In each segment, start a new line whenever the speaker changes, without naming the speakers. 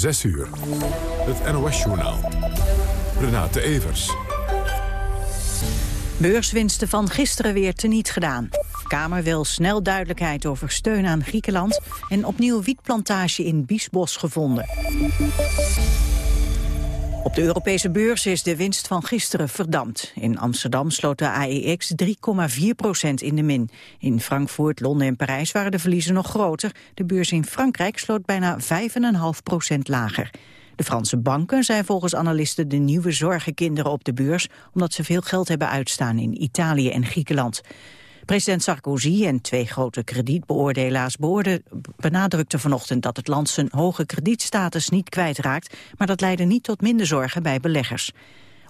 6 uur. Het NOS-journaal. Renate Evers.
Beurswinsten van gisteren weer teniet gedaan. Kamer wil snel duidelijkheid over steun aan Griekenland... en opnieuw wietplantage in Biesbos gevonden. Op de Europese beurs is de winst van gisteren verdampt. In Amsterdam sloot de AEX 3,4 procent in de min. In Frankfurt, Londen en Parijs waren de verliezen nog groter. De beurs in Frankrijk sloot bijna 5,5 procent lager. De Franse banken zijn volgens analisten de nieuwe zorgenkinderen op de beurs... omdat ze veel geld hebben uitstaan in Italië en Griekenland. President Sarkozy en twee grote kredietbeoordelaars benadrukten vanochtend dat het land zijn hoge kredietstatus niet kwijtraakt, maar dat leidde niet tot minder zorgen bij beleggers.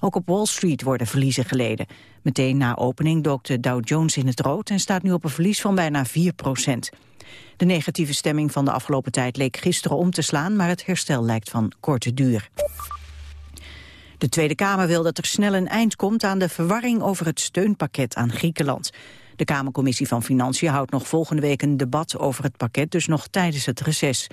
Ook op Wall Street worden verliezen geleden. Meteen na opening dook de Dow Jones in het rood en staat nu op een verlies van bijna 4 procent. De negatieve stemming van de afgelopen tijd leek gisteren om te slaan, maar het herstel lijkt van korte duur. De Tweede Kamer wil dat er snel een eind komt aan de verwarring over het steunpakket aan Griekenland. De Kamercommissie van Financiën houdt nog volgende week een debat over het pakket, dus nog tijdens het reces.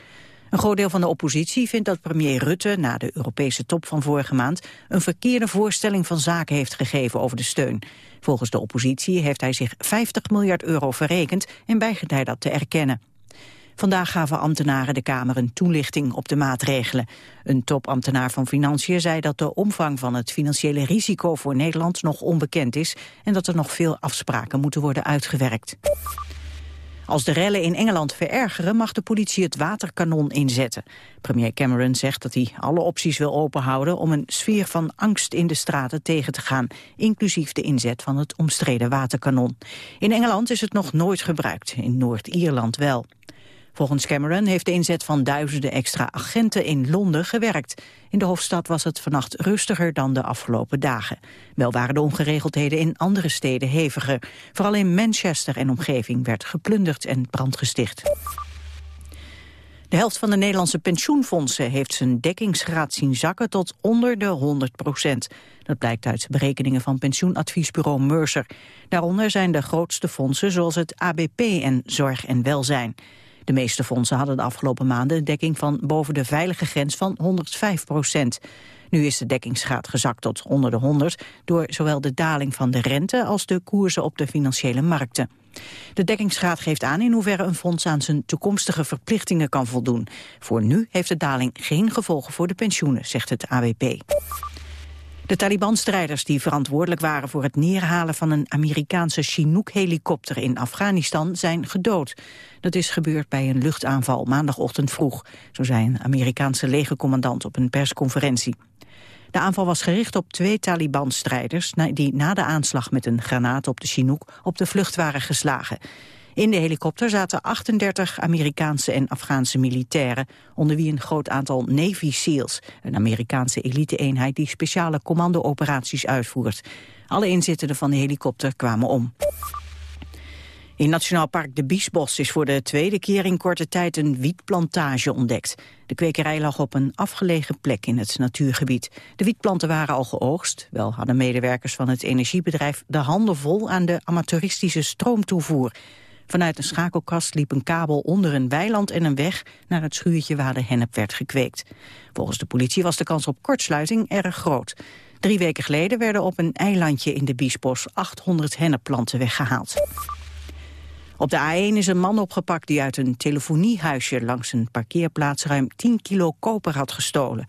Een groot deel van de oppositie vindt dat premier Rutte na de Europese top van vorige maand een verkeerde voorstelling van zaken heeft gegeven over de steun. Volgens de oppositie heeft hij zich 50 miljard euro verrekend en weigert hij dat te erkennen. Vandaag gaven ambtenaren de Kamer een toelichting op de maatregelen. Een topambtenaar van Financiën zei dat de omvang van het financiële risico voor Nederland nog onbekend is en dat er nog veel afspraken moeten worden uitgewerkt. Als de rellen in Engeland verergeren mag de politie het waterkanon inzetten. Premier Cameron zegt dat hij alle opties wil openhouden om een sfeer van angst in de straten tegen te gaan, inclusief de inzet van het omstreden waterkanon. In Engeland is het nog nooit gebruikt, in Noord-Ierland wel. Volgens Cameron heeft de inzet van duizenden extra agenten in Londen gewerkt. In de hoofdstad was het vannacht rustiger dan de afgelopen dagen. Wel waren de ongeregeldheden in andere steden heviger. Vooral in Manchester en omgeving werd geplunderd en brand gesticht. De helft van de Nederlandse pensioenfondsen heeft zijn dekkingsgraad zien zakken tot onder de 100 procent. Dat blijkt uit berekeningen van pensioenadviesbureau Mercer. Daaronder zijn de grootste fondsen zoals het ABP en Zorg en Welzijn. De meeste fondsen hadden de afgelopen maanden een dekking van boven de veilige grens van 105 procent. Nu is de dekkingsgraad gezakt tot onder de 100 door zowel de daling van de rente als de koersen op de financiële markten. De dekkingsgraad geeft aan in hoeverre een fonds aan zijn toekomstige verplichtingen kan voldoen. Voor nu heeft de daling geen gevolgen voor de pensioenen, zegt het AWP. De Taliban-strijders die verantwoordelijk waren voor het neerhalen van een Amerikaanse Chinook-helikopter in Afghanistan zijn gedood. Dat is gebeurd bij een luchtaanval maandagochtend vroeg, zo zei een Amerikaanse legercommandant op een persconferentie. De aanval was gericht op twee Taliban-strijders die na de aanslag met een granaat op de Chinook op de vlucht waren geslagen. In de helikopter zaten 38 Amerikaanse en Afghaanse militairen, onder wie een groot aantal Navy SEALs, een Amerikaanse elite-eenheid die speciale commando-operaties uitvoert. Alle inzittenden van de helikopter kwamen om. In Nationaal Park de Biesbos is voor de tweede keer in korte tijd een wietplantage ontdekt. De kwekerij lag op een afgelegen plek in het natuurgebied. De wietplanten waren al geoogst, wel hadden medewerkers van het energiebedrijf de handen vol aan de amateuristische stroomtoevoer. Vanuit een schakelkast liep een kabel onder een weiland en een weg naar het schuurtje waar de hennep werd gekweekt. Volgens de politie was de kans op kortsluiting erg groot. Drie weken geleden werden op een eilandje in de Biesbos 800 hennepplanten weggehaald. Op de A1 is een man opgepakt die uit een telefoniehuisje langs een parkeerplaats ruim 10 kilo koper had gestolen.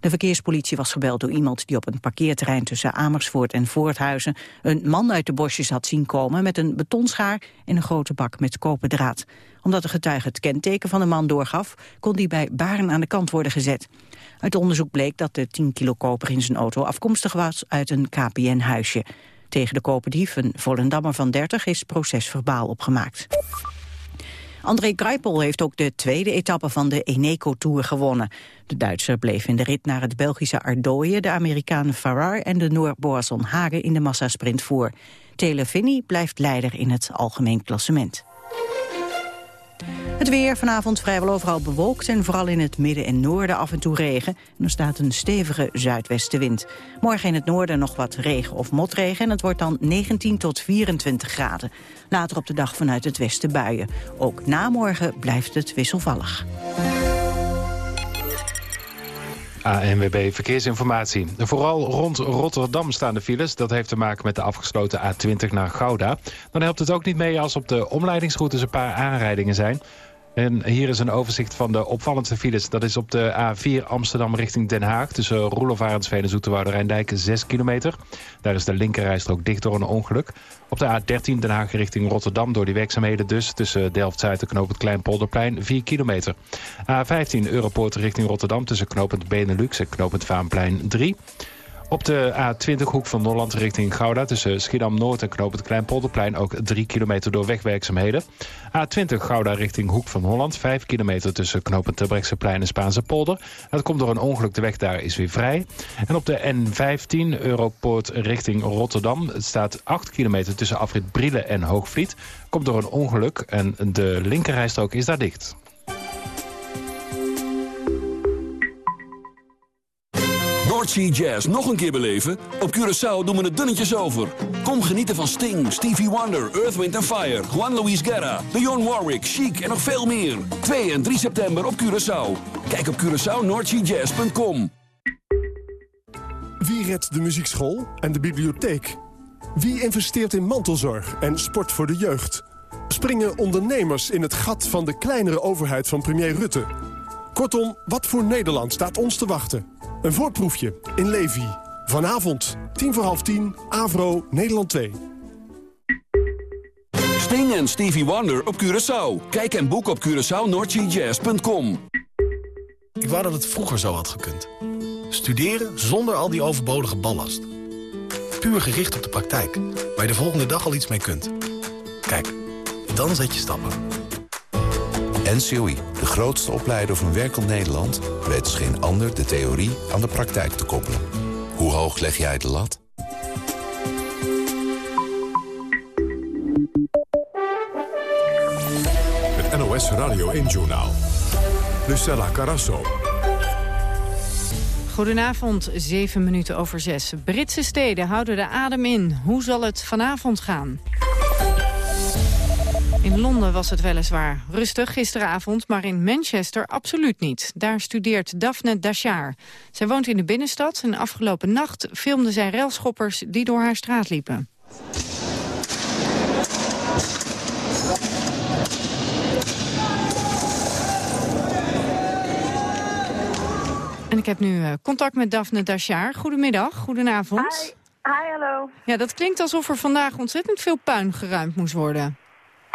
De verkeerspolitie was gebeld door iemand die op een parkeerterrein tussen Amersfoort en Voorthuizen een man uit de bosjes had zien komen met een betonschaar en een grote bak met koperdraad. Omdat de getuige het kenteken van de man doorgaf, kon die bij Baren aan de kant worden gezet. Uit onderzoek bleek dat de 10 kilo koper in zijn auto afkomstig was uit een KPN-huisje. Tegen de koperdief, een Volendammer van 30, is procesverbaal opgemaakt. André Greipel heeft ook de tweede etappe van de Eneco Tour gewonnen. De Duitser bleef in de rit naar het Belgische Ardooien... de Amerikanen Farrar en de Noor Boasson Hagen in de massasprint voor. Telefini blijft leider in het algemeen klassement. Het weer vanavond vrijwel overal bewolkt en vooral in het midden en noorden af en toe regen. En er staat een stevige zuidwestenwind. Morgen in het noorden nog wat regen of motregen en het wordt dan 19 tot 24 graden. Later op de dag vanuit het westen buien. Ook na morgen blijft het wisselvallig.
ANWB Verkeersinformatie. Vooral rond Rotterdam staan de files. Dat heeft te maken met de afgesloten A20 naar Gouda. Dan helpt het ook niet mee als op de omleidingsroutes een paar aanrijdingen zijn. En hier is een overzicht van de opvallendste files. Dat is op de A4 Amsterdam richting Den Haag... tussen Roelof Arendsveen en Zoeterwoude Rijndijk 6 kilometer. Daar is de linkerrijstrook dicht door een ongeluk. Op de A13 Den Haag richting Rotterdam door die werkzaamheden dus... tussen Delft-Zuid en Knoop het Kleinpolderplein 4 kilometer. A15 Europoort richting Rotterdam tussen Knopend Benelux en Knopend Vaanplein 3... Op de A20 hoek van Holland richting Gouda... tussen Schiedam-Noord en Knoop het Kleinpolderplein... ook 3 kilometer door wegwerkzaamheden. A20 Gouda richting Hoek van Holland... 5 kilometer tussen Knoop het en Spaanse polder. Dat komt door een ongeluk, de weg daar is weer vrij. En op de N15 Europoort richting Rotterdam... het staat 8 kilometer tussen afrit Brielen en Hoogvliet. Komt door een ongeluk en de linkerrijstrook is daar dicht.
Noordsea Jazz nog een keer beleven? Op Curaçao doen we het dunnetjes over. Kom genieten van Sting, Stevie Wonder, Earth, Wind Fire... Juan Luis Guerra, Dionne Warwick, Chic en nog veel meer. 2 en 3 september op Curaçao. Kijk op CuraçaoNoordseaJazz.com.
Wie redt de muziekschool en de bibliotheek? Wie investeert in mantelzorg en sport voor de jeugd? Springen ondernemers in het gat van de kleinere overheid van premier Rutte? Kortom, wat voor Nederland staat ons te wachten? Een voorproefje in Levi. Vanavond, tien voor half tien, Avro, Nederland 2.
Sting en Stevie Wonder op Curaçao. Kijk en boek op CuraçaoNordGJazz.com.
Ik wou dat het vroeger zo had gekund. Studeren zonder al die overbodige ballast. Puur gericht op de praktijk, waar je de volgende dag al iets mee kunt. Kijk, dan zet je stappen.
NCOI, de grootste opleider van werkend Nederland... weet als geen ander de theorie aan de praktijk te koppelen. Hoe hoog leg jij de lat?
Het NOS Radio 1-journaal. Lucella Carasso.
Goedenavond, zeven minuten over zes. Britse steden houden de adem in. Hoe zal het vanavond gaan? In Londen was het weliswaar rustig gisteravond, maar in Manchester absoluut niet. Daar studeert Daphne Dashar. Zij woont in de binnenstad en afgelopen nacht filmde zij railschoppers die door haar straat liepen. En ik heb nu eh, contact met Daphne Dashar. Goedemiddag, goedenavond.
Hi. Hi, hallo.
Ja, dat klinkt alsof er vandaag ontzettend veel puin geruimd moest worden.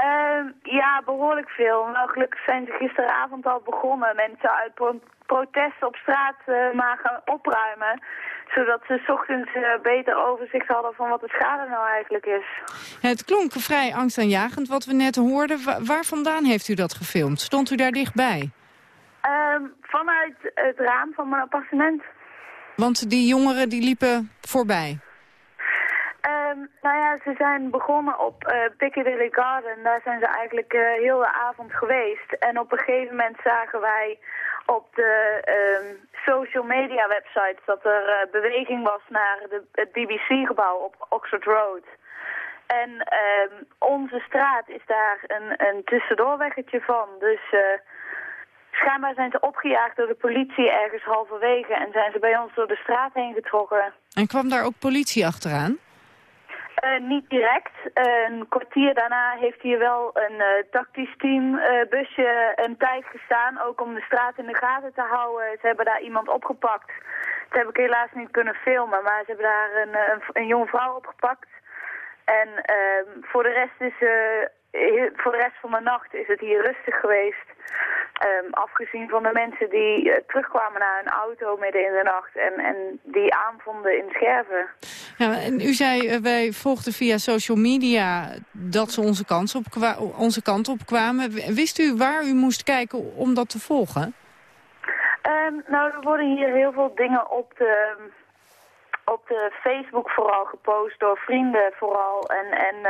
Uh, ja, behoorlijk veel. Nou, gelukkig zijn ze gisteravond al begonnen. Mensen uit pro protest op straat uh, maar gaan opruimen. Zodat ze s ochtends uh, beter overzicht hadden van wat de schade nou eigenlijk is.
Het klonk vrij angstaanjagend wat we net hoorden. Wa waar vandaan heeft u dat gefilmd? Stond u daar dichtbij?
Uh, vanuit het raam van mijn appartement.
Want die jongeren die liepen voorbij?
Um, nou ja, ze zijn begonnen op uh, Piccadilly Garden. Daar zijn ze eigenlijk uh, heel de avond geweest. En op een gegeven moment zagen wij op de um, social media websites dat er uh, beweging was naar de, het BBC-gebouw op Oxford Road. En um, onze straat is daar een, een tussendoorweggetje van. Dus schijnbaar zijn ze opgejaagd door de politie ergens halverwege... en zijn ze bij ons door de straat heen getrokken.
En kwam daar ook politie achteraan?
Uh, niet direct. Een kwartier daarna heeft hier wel een uh, tactisch team busje een tijd gestaan. Ook om de straat in de gaten te houden. Ze hebben daar iemand opgepakt. Dat heb ik helaas niet kunnen filmen. Maar ze hebben daar een, een, een jonge vrouw opgepakt. En ehm, voor de rest is voor de rest van de nacht is het hier rustig geweest. Um, afgezien van de mensen die uh, terugkwamen naar hun auto midden in de nacht en, en die aanvonden in Scherven.
Ja, en u zei, uh, wij volgden via social media dat ze onze, kant op onze kant op kwamen. Wist u waar u moest kijken om dat te volgen?
Um, nou, er worden hier heel veel dingen op de, op de Facebook vooral gepost door vrienden vooral. En, en uh,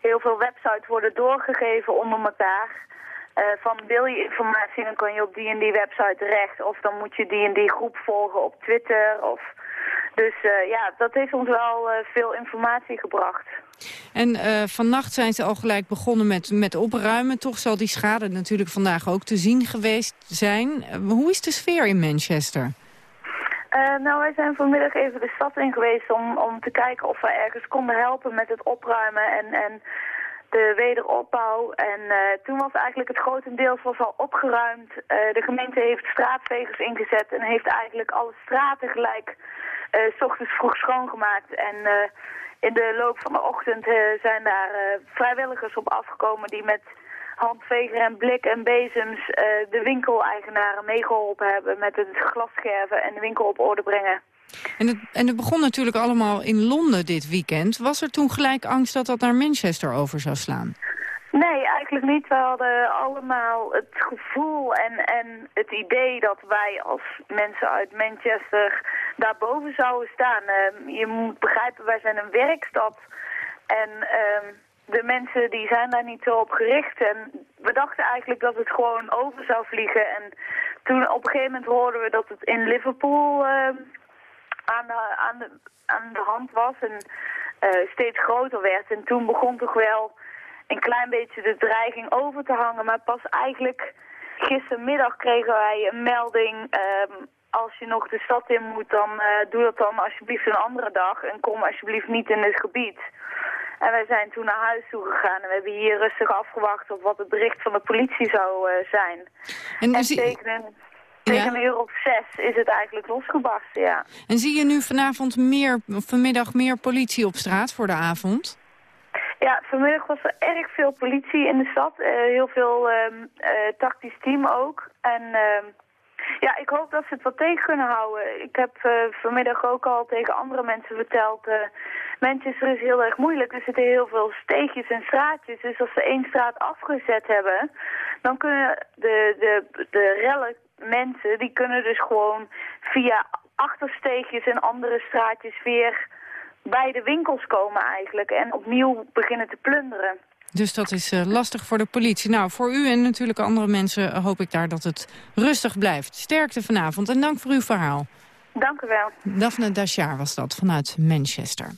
heel veel websites worden doorgegeven onder elkaar. Uh, van wil je informatie, dan kan je op die en die website terecht. Of dan moet je die en die groep volgen op Twitter. Of... Dus uh, ja, dat heeft ons wel uh, veel informatie gebracht.
En vannacht zijn ze al gelijk begonnen met, met opruimen. Toch zal die schade natuurlijk vandaag ook te zien geweest zijn. hoe is de sfeer in Manchester?
Uh, nou, wij zijn vanmiddag even de stad in geweest om, om te kijken of we ergens konden helpen met het opruimen en, en de wederopbouw. En uh, toen was eigenlijk het grotendeels was al opgeruimd. Uh, de gemeente heeft straatvegers ingezet en heeft eigenlijk alle straten gelijk s ochtends vroeg schoongemaakt. En in de loop van de ochtend zijn daar vrijwilligers op afgekomen die met handveger en blik en bezems uh, de winkeleigenaren meegeholpen hebben met het glasscherven en de winkel op orde brengen.
En het, en het begon natuurlijk allemaal in Londen dit weekend. Was er toen gelijk angst dat dat naar Manchester over zou slaan?
Nee, eigenlijk niet. We hadden allemaal het gevoel en, en het idee dat wij als mensen uit Manchester daarboven zouden staan. Uh, je moet begrijpen, wij zijn een werkstad. En uh, de mensen die zijn daar niet zo op gericht. En we dachten eigenlijk dat het gewoon over zou vliegen. En toen op een gegeven moment hoorden we dat het in Liverpool uh, aan, de, aan, de, aan de hand was en uh, steeds groter werd. En toen begon toch wel een klein beetje de dreiging over te hangen. Maar pas eigenlijk gistermiddag kregen wij een melding... Uh, als je nog de stad in moet, dan uh, doe dat dan alsjeblieft een andere dag. En kom alsjeblieft niet in het gebied. En wij zijn toen naar huis toe gegaan en we hebben hier rustig afgewacht op wat het bericht van de politie zou uh, zijn. En, en tegen, een, tegen een uur of zes is het eigenlijk losgebarsten, ja.
En zie je nu vanavond meer, vanmiddag meer politie op straat voor de avond?
Ja, vanmiddag was er erg veel politie in de stad. Uh, heel veel um, uh, tactisch team ook. En uh, ja, ik hoop dat ze het wat tegen kunnen houden. Ik heb uh, vanmiddag ook al tegen andere mensen verteld... Manchester is heel erg moeilijk. Er zitten heel veel steegjes en straatjes. Dus als ze één straat afgezet hebben, dan kunnen de, de, de relle mensen, die kunnen dus gewoon via achtersteegjes en andere straatjes weer bij de winkels komen eigenlijk. En opnieuw beginnen te plunderen.
Dus dat is uh, lastig voor de politie. Nou, voor u en natuurlijk andere mensen hoop ik daar dat het rustig blijft. Sterkte vanavond en dank voor uw verhaal.
Dank u wel.
Daphne Dachar was dat vanuit Manchester.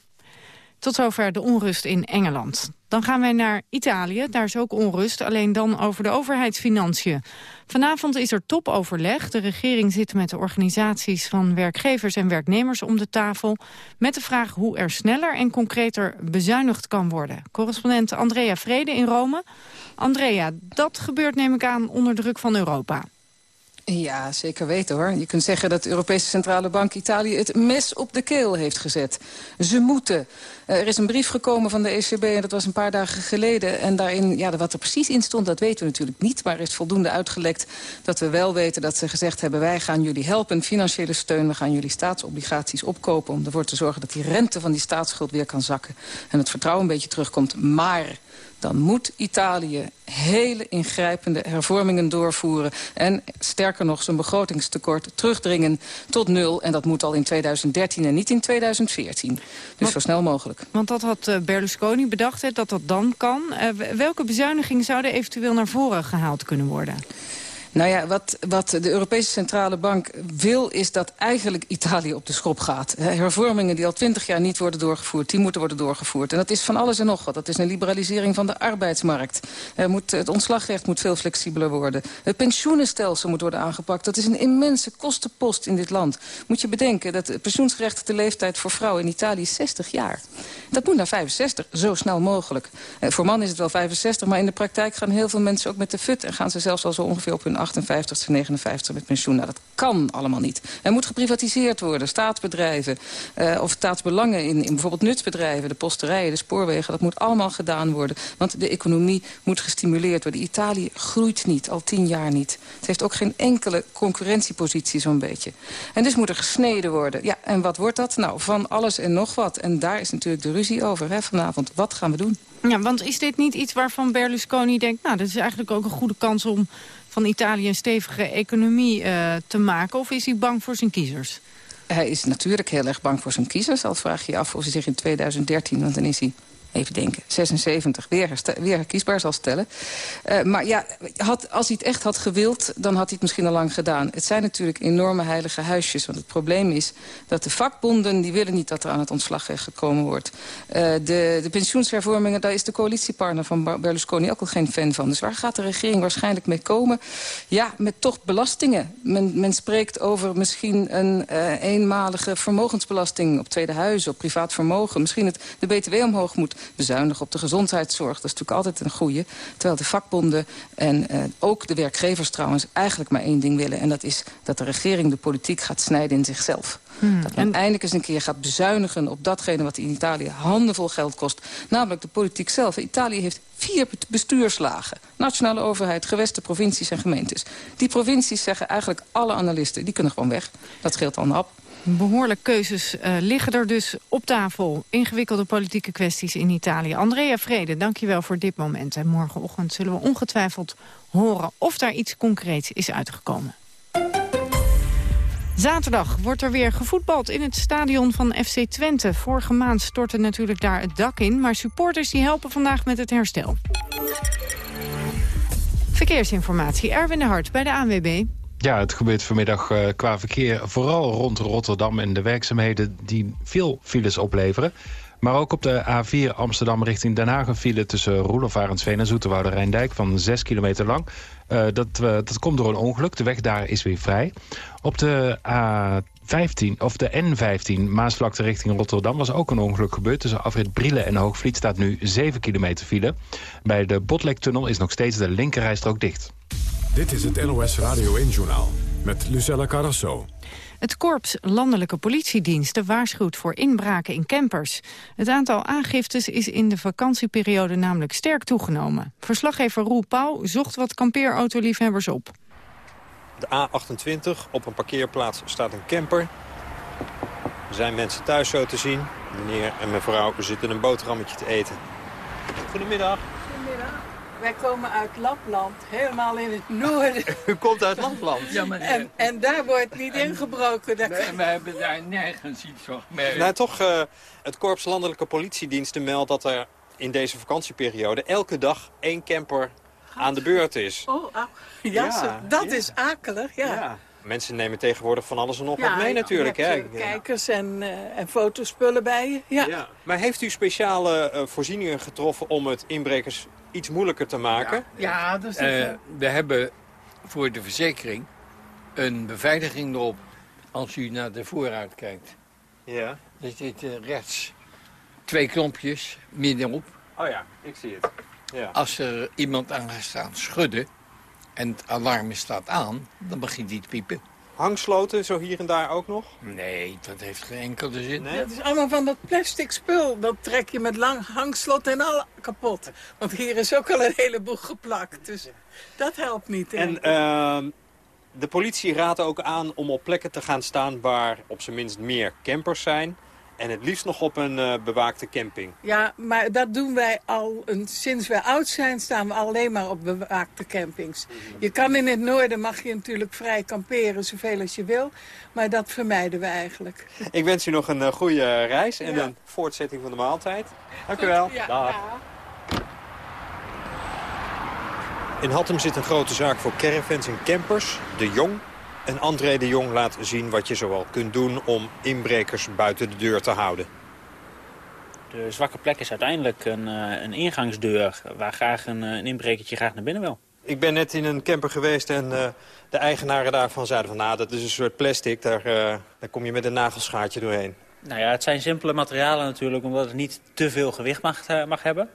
Tot zover de onrust in Engeland. Dan gaan wij naar Italië, daar is ook onrust, alleen dan over de overheidsfinanciën. Vanavond is er topoverleg. De regering zit met de organisaties van werkgevers en werknemers om de tafel... met de vraag hoe er sneller en concreter bezuinigd kan worden. Correspondent Andrea Vrede in Rome. Andrea, dat gebeurt neem ik aan onder druk van Europa.
Ja, zeker weten hoor. Je kunt zeggen dat de Europese Centrale Bank Italië het mes op de keel heeft gezet. Ze moeten. Er is een brief gekomen van de ECB en dat was een paar dagen geleden. En daarin, ja, wat er precies in stond, dat weten we natuurlijk niet. Maar er is voldoende uitgelekt dat we wel weten dat ze gezegd hebben... wij gaan jullie helpen, financiële steun, we gaan jullie staatsobligaties opkopen... om ervoor te zorgen dat die rente van die staatsschuld weer kan zakken. En het vertrouwen een beetje terugkomt. Maar dan moet Italië hele ingrijpende hervormingen doorvoeren. En sterker nog, zijn begrotingstekort terugdringen tot nul. En dat moet al in 2013 en niet in 2014. Dus zo snel mogelijk.
Want dat had eh, Berlusconi bedacht, hè, dat dat dan kan. Uh, welke bezuinigingen zouden eventueel naar voren gehaald kunnen worden?
Nou ja, wat, wat de Europese Centrale Bank wil is dat eigenlijk Italië op de schop gaat. Hervormingen die al twintig jaar niet worden doorgevoerd, die moeten worden doorgevoerd. En dat is van alles en nog wat. Dat is een liberalisering van de arbeidsmarkt. Moet, het ontslagrecht moet veel flexibeler worden. Het pensioenenstelsel moet worden aangepakt. Dat is een immense kostenpost in dit land. Moet je bedenken dat de pensioensgerechtigde leeftijd voor vrouwen in Italië is 60 jaar. Dat moet naar 65, zo snel mogelijk. Eh, voor mannen is het wel 65, maar in de praktijk gaan heel veel mensen ook met de fut... en gaan ze zelfs al zo ongeveer op hun 58ste, 59 met pensioen. Nou, dat kan allemaal niet. Er moet geprivatiseerd worden, staatsbedrijven... Uh, of staatsbelangen in, in bijvoorbeeld nutsbedrijven... de posterijen, de spoorwegen, dat moet allemaal gedaan worden. Want de economie moet gestimuleerd worden. Italië groeit niet, al tien jaar niet. Het heeft ook geen enkele concurrentiepositie zo'n beetje. En dus moet er gesneden worden. Ja, en wat wordt dat? Nou, van alles en nog wat. En daar is natuurlijk de ruzie over vanavond. Wat gaan we doen?
Ja, want is dit niet iets waarvan Berlusconi denkt... nou, dat is eigenlijk ook een goede kans om van Italië een stevige economie uh, te maken? Of is hij bang voor zijn kiezers?
Hij is natuurlijk heel erg bang voor zijn kiezers. Al vraag je je af of hij zich in 2013, want dan is hij even denken, 76 weer, weer herkiesbaar zal stellen. Uh, maar ja, had, als hij het echt had gewild, dan had hij het misschien al lang gedaan. Het zijn natuurlijk enorme heilige huisjes. Want het probleem is dat de vakbonden... die willen niet dat er aan het ontslag gekomen wordt. Uh, de, de pensioenshervormingen, daar is de coalitiepartner van Berlusconi ook al geen fan van. Dus waar gaat de regering waarschijnlijk mee komen? Ja, met toch belastingen. Men, men spreekt over misschien een uh, eenmalige vermogensbelasting... op tweede huizen, op privaat vermogen. Misschien het, de btw omhoog moet bezuinigen op de gezondheidszorg. Dat is natuurlijk altijd een goede. Terwijl de vakbonden en uh, ook de werkgevers trouwens eigenlijk maar één ding willen. En dat is dat de regering de politiek gaat snijden in zichzelf. Hmm. Dat men en... eindelijk eens een keer gaat bezuinigen op datgene wat in Italië handenvol geld kost. Namelijk de politiek zelf. Italië heeft vier bestuurslagen. Nationale overheid, gewesten, provincies en gemeentes. Die provincies zeggen eigenlijk alle analisten, die kunnen gewoon weg. Dat scheelt al een hap.
Behoorlijk keuzes uh, liggen er dus op tafel. Ingewikkelde politieke kwesties in Italië. Andrea Vrede, dankjewel voor dit moment. En morgenochtend zullen we ongetwijfeld horen of daar iets concreets is uitgekomen. Zaterdag wordt er weer gevoetbald in het stadion van FC Twente. Vorige maand stortte natuurlijk daar het dak in... maar supporters die helpen vandaag met het herstel. Verkeersinformatie, Erwin de Hart bij de ANWB.
Ja, het gebeurt vanmiddag uh, qua verkeer vooral rond Rotterdam... en de werkzaamheden die veel files opleveren. Maar ook op de A4 Amsterdam richting Den Haag... een file tussen Roelof Arendsveen en Zoeterwoude Rijndijk... van 6 kilometer lang. Uh, dat, uh, dat komt door een ongeluk. De weg daar is weer vrij. Op de A15, of de N15, Maasvlakte richting Rotterdam... was ook een ongeluk gebeurd. Tussen afrit Brielen en Hoogvliet staat nu 7 kilometer file. Bij de Botlektunnel is nog steeds de linkerrijstrook dicht.
Dit is het NOS Radio 1-journaal met Lucella Carrasso.
Het Korps Landelijke Politiediensten waarschuwt voor inbraken in campers. Het aantal aangiftes is in de vakantieperiode namelijk sterk toegenomen. Verslaggever Roel Pauw zocht wat kampeerautoliefhebbers op.
De A28, op een parkeerplaats staat een camper. Er zijn mensen thuis zo te zien. Meneer en mevrouw zitten een boterhammetje te eten. Goedemiddag.
Wij komen uit Lapland, helemaal in het noorden.
U komt uit Lapland?
Ja, maar en, en daar wordt niet ingebroken.
Daar nee, we hebben daar nergens iets van
gemerkt. Nou, toch, uh, het Korps Landelijke Politiediensten meldt dat er in deze vakantieperiode... elke dag één camper aan de beurt is.
Oh, ah, ja, dat is akelig, ja. ja.
Mensen nemen tegenwoordig van alles en nog wat mee natuurlijk. Hè?
Kijkers en, uh, en fotospullen bij je. Ja.
Maar heeft u speciale uh, voorzieningen getroffen om het inbrekers iets moeilijker te maken?
Ja, dat is
uh, We hebben voor de verzekering een beveiliging erop als u naar de vooruit kijkt.
Ja.
Er zitten rechts twee klompjes middenop.
Oh ja, ik zie het. Ja.
Als er iemand aan gaat staan schudden en het alarm staat aan, dan begint hij te piepen.
Hangsloten, zo hier en daar ook nog?
Nee, dat heeft geen enkele zin.
Nee? Dat is allemaal van dat plastic spul. Dat trek je met lang hangslot en al kapot. Want hier is ook al een heleboel geplakt. Dus dat helpt niet.
En uh, de politie raadt ook aan om op plekken te gaan staan... waar op zijn minst meer campers zijn... En het liefst nog op een uh, bewaakte camping.
Ja, maar dat doen wij al. Een, sinds we oud zijn staan we alleen maar op bewaakte campings. Je kan in het noorden, mag je natuurlijk vrij kamperen zoveel als je wil. Maar dat vermijden we eigenlijk.
Ik wens u nog een uh, goede reis en ja. een voortzetting van de maaltijd. Dank u wel. Ja, Dag. Ja. In Hattem zit een grote zaak voor caravans en campers. De Jong en André de Jong laat zien wat je zoal kunt doen om inbrekers buiten de deur te houden.
De zwakke plek is uiteindelijk een, uh, een ingangsdeur waar graag een, een inbrekertje graag naar binnen wil.
Ik ben net in een camper geweest en uh, de eigenaren daarvan zeiden van... nou, dat is een soort plastic, daar, uh, daar kom je met een nagelschaartje doorheen.
Nou ja, het zijn simpele materialen natuurlijk, omdat het niet te veel gewicht mag, mag hebben.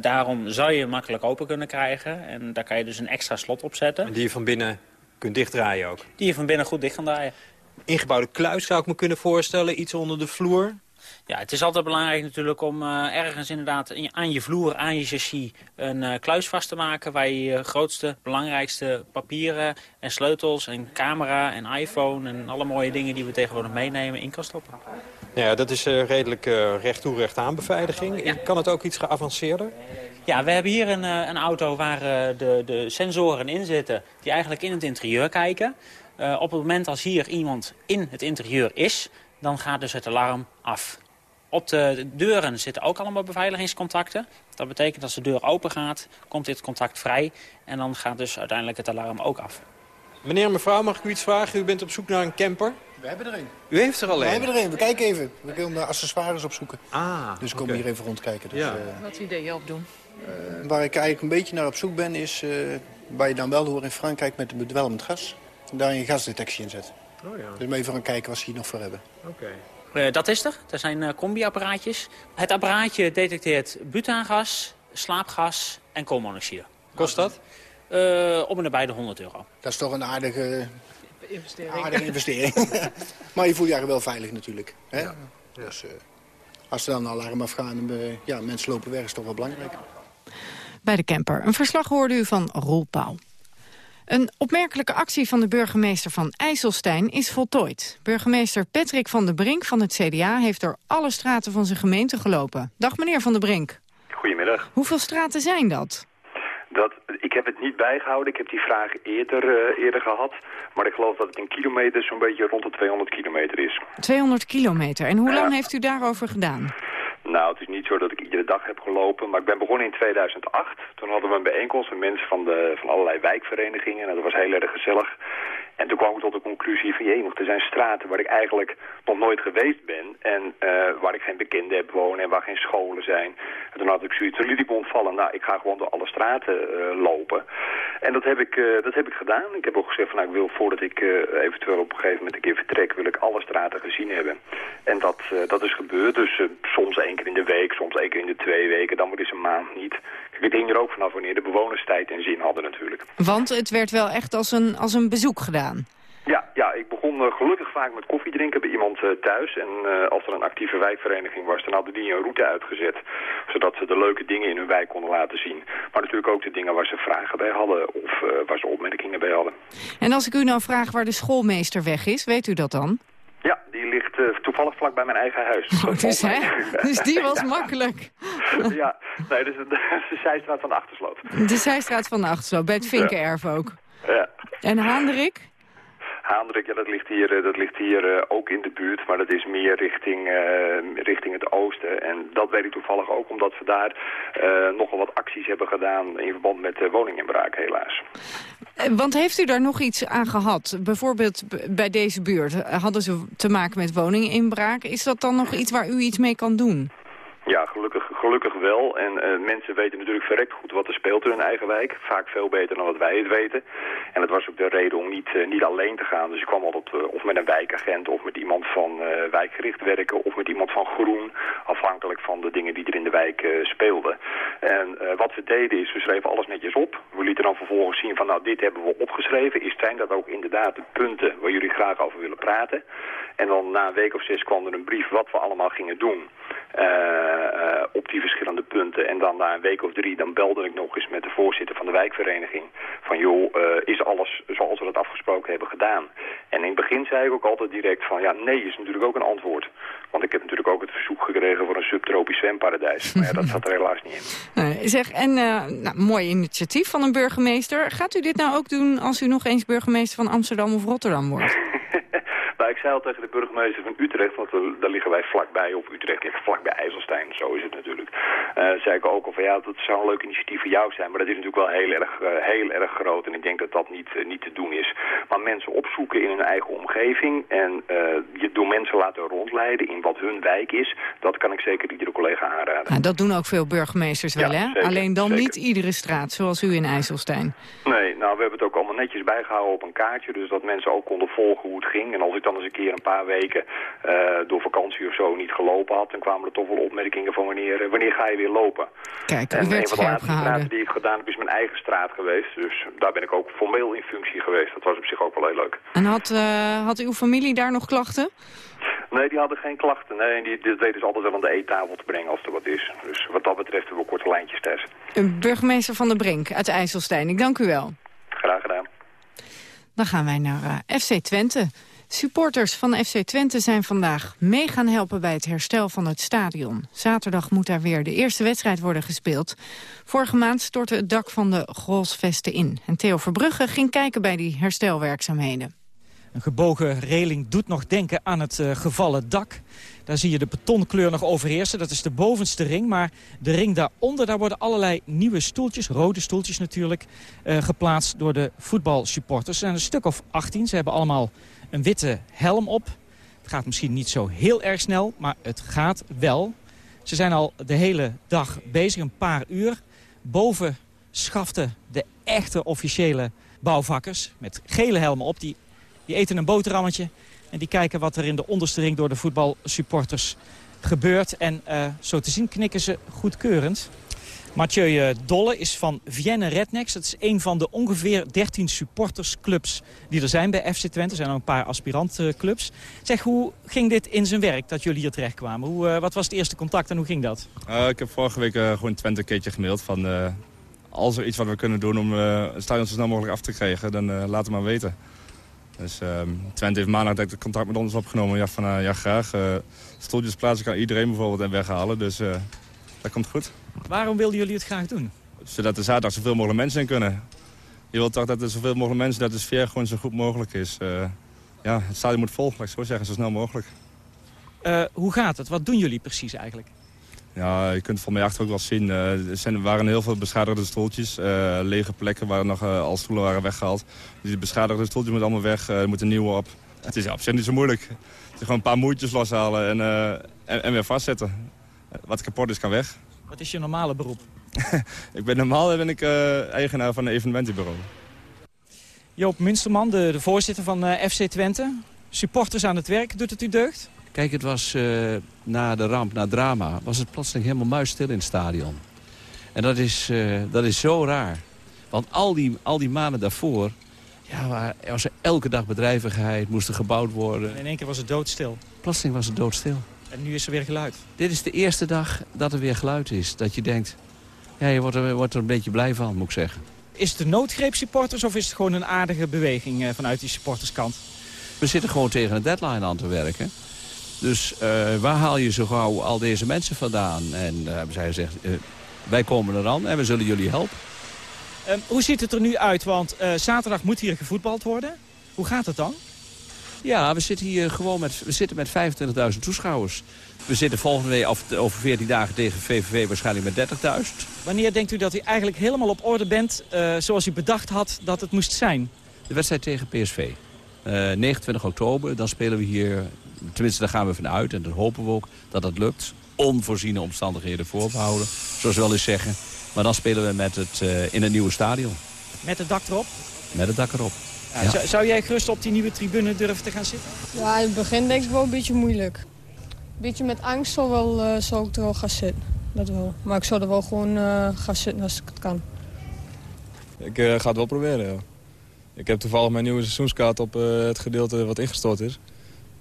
Daarom zou je makkelijk open kunnen krijgen. En daar kan je dus een extra slot op zetten.
En die je van binnen kunt dichtdraaien ook?
Die je van binnen goed dicht kan draaien.
Ingebouwde kluis zou ik me kunnen voorstellen, iets onder de vloer.
Ja, het is altijd belangrijk natuurlijk om uh, ergens inderdaad aan je vloer, aan je chassis, een uh, kluis vast te maken waar je je grootste, belangrijkste papieren en sleutels en camera en iPhone en alle mooie dingen die we tegenwoordig meenemen in kan stoppen.
Ja, dat is uh, redelijk recht toe recht aan beveiliging. Ja. Kan het ook iets geavanceerder?
Ja, we hebben hier een, een auto waar de, de sensoren in zitten die eigenlijk in het interieur kijken. op het moment als hier iemand in het interieur is, dan gaat dus het alarm af. Op de deuren zitten ook allemaal beveiligingscontacten. Dat betekent als de deur open gaat, komt dit contact vrij. En dan gaat dus uiteindelijk het alarm ook af.
Meneer en mevrouw, mag ik u iets vragen? U bent op zoek naar een camper.
We hebben er een.
U heeft er al een?
We hebben er een. We kijken even. We kunnen accessoires opzoeken.
Ah,
Dus we komen
oké.
hier even rondkijken. Dus,
Ja.
eh,
Wat idee je opdoen?
eh, waar ik eigenlijk een beetje naar op zoek ben, is eh, waar je dan wel hoort in Frankrijk met de bedwelmend gas. Daar je gasdetectie in zet.
Oh ja,
Dus maar even gaan kijken wat ze hier nog voor hebben.
oké.
Eh, dat is er. Er zijn eh, combi-apparaatjes. Het apparaatje detecteert butaangas, slaapgas en koolmonoxide.
Kost dat?
Eh om en nabij de 100 euro.
Dat is toch een aardige,
Investering.
aardige investering. maar je voelt je eigenlijk wel veilig natuurlijk. Hè? Dus eh, als er dan een alarm afgaan en ja, mensen lopen weg, is toch wel belangrijk.
Bij de camper. Een verslag hoorde u van Roel Pauw. Een opmerkelijke actie van de burgemeester van IJsselstein is voltooid. Burgemeester Patrick van der Brink van het CDA heeft door alle straten van zijn gemeente gelopen. Dag meneer van der Brink.
Goedemiddag.
Hoeveel straten zijn dat?
Dat, ik heb het niet bijgehouden. Ik heb die vraag eerder, eh, eerder gehad. Maar ik geloof dat het in kilometer zo'n beetje rond de 200 kilometer is.
200 kilometer. En hoe lang heeft u daarover gedaan?
Nou, het is niet zo dat ik iedere dag heb gelopen. Maar ik ben begonnen in 2008. Toen hadden we een bijeenkomst met mensen van, de, van allerlei wijkverenigingen. En dat was heel erg gezellig. En toen kwam ik tot de conclusie van, jee, er zijn straten waar ik eigenlijk nog nooit geweest ben. En eh, waar ik geen bekenden heb wonen en waar geen scholen zijn. En toen had ik zoiets, toen liet ik ontvallen, nou, ik ga gewoon door alle straten eh, lopen. En dat heb, ik, eh, dat heb ik gedaan. Ik heb ook gezegd van, nou, ik wil voordat ik eventueel op een gegeven moment een keer vertrek, wil ik alle straten gezien hebben. En dat, dat is gebeurd. Dus soms één keer in de week, soms één keer in de twee weken, dan weer eens een maand niet. Het hing er ook vanaf wanneer de bewoners tijd en zin hadden natuurlijk.
Want het werd wel echt als een, als een bezoek gedaan.
Ja, ja, ik begon eh, gelukkig vaak met koffie drinken bij iemand eh, thuis. En eh, als er een actieve wijkvereniging was, dan hadden die een route uitgezet. Zodat ze de leuke dingen in hun wijk konden laten zien. Maar natuurlijk ook de dingen waar ze vragen bij hadden of waar ze opmerkingen bij hadden.
En als ik u nou vraag waar de schoolmeester weg is, weet u dat dan?
Ja, die ligt eh, toevallig vlak bij mijn eigen huis.
Oh, dus, hè? dus die was
Ja.
makkelijk.
ja, nee, dus de, de zijstraat van de Achtersloot.
De zijstraat van de Achtersloop, bij het Vinkenerf ook.
Ja.
En Haanderik?
Haandrik, ja, dat ligt hier, eh, dat ligt hier eh, ook in de buurt, maar dat is meer richting, eh, richting het oosten. En dat weet ik toevallig ook, omdat we daar nogal wat acties hebben gedaan in verband met woninginbraak, helaas.
Want heeft u daar nog iets aan gehad? Bijvoorbeeld bij deze buurt hadden ze te maken met woninginbraak. Is dat dan nog iets waar u iets mee kan doen?
Ja, gelukkig, gelukkig wel. En eh, mensen weten natuurlijk verrekt goed wat er speelt in hun eigen wijk. Vaak veel beter dan wat wij het weten. En dat was ook de reden om niet, eh, niet alleen te gaan. Dus ik kwam altijd eh, of met een wijkagent of met iemand van wijkgericht werken... of met iemand van groen, afhankelijk van de dingen die er in de wijk speelden. En wat we deden is, we schreven alles netjes op. We lieten dan vervolgens zien van, nou, dit hebben we opgeschreven. Is zijn dat ook inderdaad de punten waar jullie graag over willen praten? En dan na een week of zes kwam er een brief wat we allemaal gingen doen. op die verschillende punten. En dan na een week of drie, dan belde ik nog eens met de voorzitter van de wijkvereniging. Van joh, eh, is alles zoals we dat afgesproken hebben gedaan? En in het begin zei ik ook altijd direct van ja, nee is natuurlijk ook een antwoord. Want ik heb natuurlijk ook het verzoek gekregen voor een subtropisch zwemparadijs. Maar ja, dat zat er helaas niet in.
Eh, zeg, en eh, nou, mooi initiatief van een burgemeester. Gaat u dit nou ook doen als u nog eens burgemeester van Amsterdam of Rotterdam wordt?
Ik zei al tegen de burgemeester van Utrecht, want daar liggen wij vlakbij, of Utrecht ligt vlakbij IJsselstein, zo is het natuurlijk. Eh zei ik ook al van ja, dat zou een leuk initiatief voor jou zijn, maar dat is natuurlijk wel heel erg, eh, heel erg groot en ik denk dat dat niet, eh, niet te doen is. Maar mensen opzoeken in hun eigen omgeving en je door mensen laten rondleiden in wat hun wijk is, dat kan ik zeker iedere collega aanraden.
Nou, dat doen ook veel burgemeesters wel,
Ja,
hè?
zeker,
Alleen dan
zeker.
niet iedere straat, zoals u in IJsselstein.
Nee, nou we hebben het ook allemaal netjes bijgehouden op een kaartje, dus dat mensen ook konden volgen hoe het ging. En als ik dan eens een keer een paar weken eh, door vakantie of zo niet gelopen had, dan kwamen er toch wel opmerkingen van wanneer, eh, wanneer ga je weer lopen.
Kijk,
En een van de laatste straten die ik gedaan heb is mijn eigen straat geweest. Dus daar ben ik ook formeel in functie geweest. Dat was op zich ook wel heel leuk.
En had, eh, had uw familie daar nog klachten?
Nee, die hadden geen klachten. Nee, die, dit weten ze altijd wel aan de eettafel te brengen als er wat is. Dus wat dat betreft hebben we korte lijntjes thuis.
Een burgemeester van de Brink uit IJsselstein. Ik dank u wel.
Graag gedaan.
Dan gaan wij naar FC Twente. Supporters van FC Twente zijn vandaag mee gaan helpen bij het herstel van het stadion. Zaterdag moet daar weer de eerste wedstrijd worden gespeeld. Vorige maand stortte het dak van de Grolsvesten in. En Theo Verbrugge ging kijken bij die herstelwerkzaamheden.
Een gebogen reling doet nog denken aan het eh, gevallen dak. Daar zie je de betonkleur nog overheersen. Dat is de bovenste ring. Maar de ring daaronder, daar worden allerlei nieuwe stoeltjes, rode stoeltjes natuurlijk, uh, geplaatst door de voetbalsupporters. Er zijn een stuk of 18. Ze hebben allemaal een witte helm op. Het gaat misschien niet zo heel erg snel, maar het gaat wel. Ze zijn al de hele dag bezig, een paar uur. Boven schaften de echte officiële bouwvakkers met gele helmen op. Die, die eten een boterhammetje en die kijken wat er in de onderste ring door de voetbalsupporters gebeurt. En uh, zo te zien knikken ze goedkeurend. Mathieu eh, Dolle is van Vienne Rednecks. Dat is een van de ongeveer 13 supportersclubs die er zijn bij FC Twente. Er zijn ook een paar aspirantclubs. Zeg, hoe ging dit in zijn werk dat jullie hier terecht kwamen? Hoe, uh, wat was het eerste contact en hoe ging dat?
Uh, ik heb vorige week gewoon Twente een keertje gemaild van... als er iets wat we kunnen doen om het stadion zo snel mogelijk af te krijgen, dan laat het maar weten. Dus uh, Twente heeft maandag direct contact met ons opgenomen. Ja, van, uh, ja graag. Uh, stoeltjes plaatsen kan iedereen bijvoorbeeld en weghalen. Dus uh, dat komt goed.
Waarom wilden jullie het graag doen?
Zodat er zaterdag zoveel mogelijk mensen in kunnen. Je wilt toch dat er zoveel mogelijk mensen, dat de sfeer gewoon zo goed mogelijk is. ja, het stadion moet vol, laat ik zo zeggen, zo snel mogelijk.
hoe gaat het? Wat doen jullie precies eigenlijk?
Ja, je kunt van mij achter ook wel zien. Uh, er zijn, waren heel veel beschadigde stoeltjes. Lege plekken waar nog al stoelen waren weggehaald. Die beschadigde stoeltjes moeten allemaal weg. er moeten nieuwe op. Het is op zich niet zo moeilijk. Het is gewoon een paar moeitjes loshalen en, en, en, weer vastzetten. Wat kapot is, kan weg.
Wat is je normale beroep?
ik ben normaal ben ik eigenaar van een evenementenbureau.
Joop Munsterman, de, de voorzitter van FC Twente. Supporters aan het werk, doet het u deugd?
Kijk, het was uh, na de ramp, na drama, was het plotseling helemaal muisstil in het stadion. En dat is, uh, dat is zo raar. Want al die, al die maanden daarvoor, ja, er was er elke dag bedrijvigheid, moest er gebouwd worden.
En in één keer was het doodstil.
Plotseling was het doodstil.
En nu is er weer geluid.
Dit is de eerste dag dat er weer geluid is. Dat je denkt, ja, je wordt er, wordt er een beetje blij van, moet ik zeggen.
Is het de noodgreep supporters of is het gewoon een aardige beweging uh, vanuit die supporterskant?
We zitten gewoon tegen een deadline aan te werken. Dus uh, waar haal je zo gauw al deze mensen vandaan? En uh, hebben zij gezegd, uh, wij komen eraan en we zullen jullie helpen.
Um, hoe ziet het er nu uit? Want zaterdag moet hier gevoetbald worden. Hoe gaat het dan?
Ja, we zitten hier gewoon met, we zitten met 25.000 toeschouwers. We zitten volgende week over 14 dagen tegen VVV waarschijnlijk met 30.000.
Wanneer denkt u dat u eigenlijk helemaal op orde bent zoals u bedacht had dat het moest zijn?
De wedstrijd tegen PSV. 29 oktober, dan spelen we hier tenminste, daar gaan we vanuit en dat hopen we ook dat dat lukt. Onvoorziene omstandigheden voorbehouden, zoals we wel eens zeggen. Maar dan spelen we met het, uh, in een nieuwe stadion.
Met het dak erop?
Met het dak erop.
Ja. Zou, zou, jij gerust op die nieuwe tribune durven te gaan zitten?
Ja, in het begin denk ik wel een beetje moeilijk. Een beetje met angst zou, wel, uh, zou ik er wel gaan zitten. Dat wel. Maar ik zou er wel gewoon uh, gaan zitten als ik het kan.
Ik ga het wel proberen, ja. Ik heb toevallig mijn nieuwe seizoenskaart op het gedeelte wat ingestort is.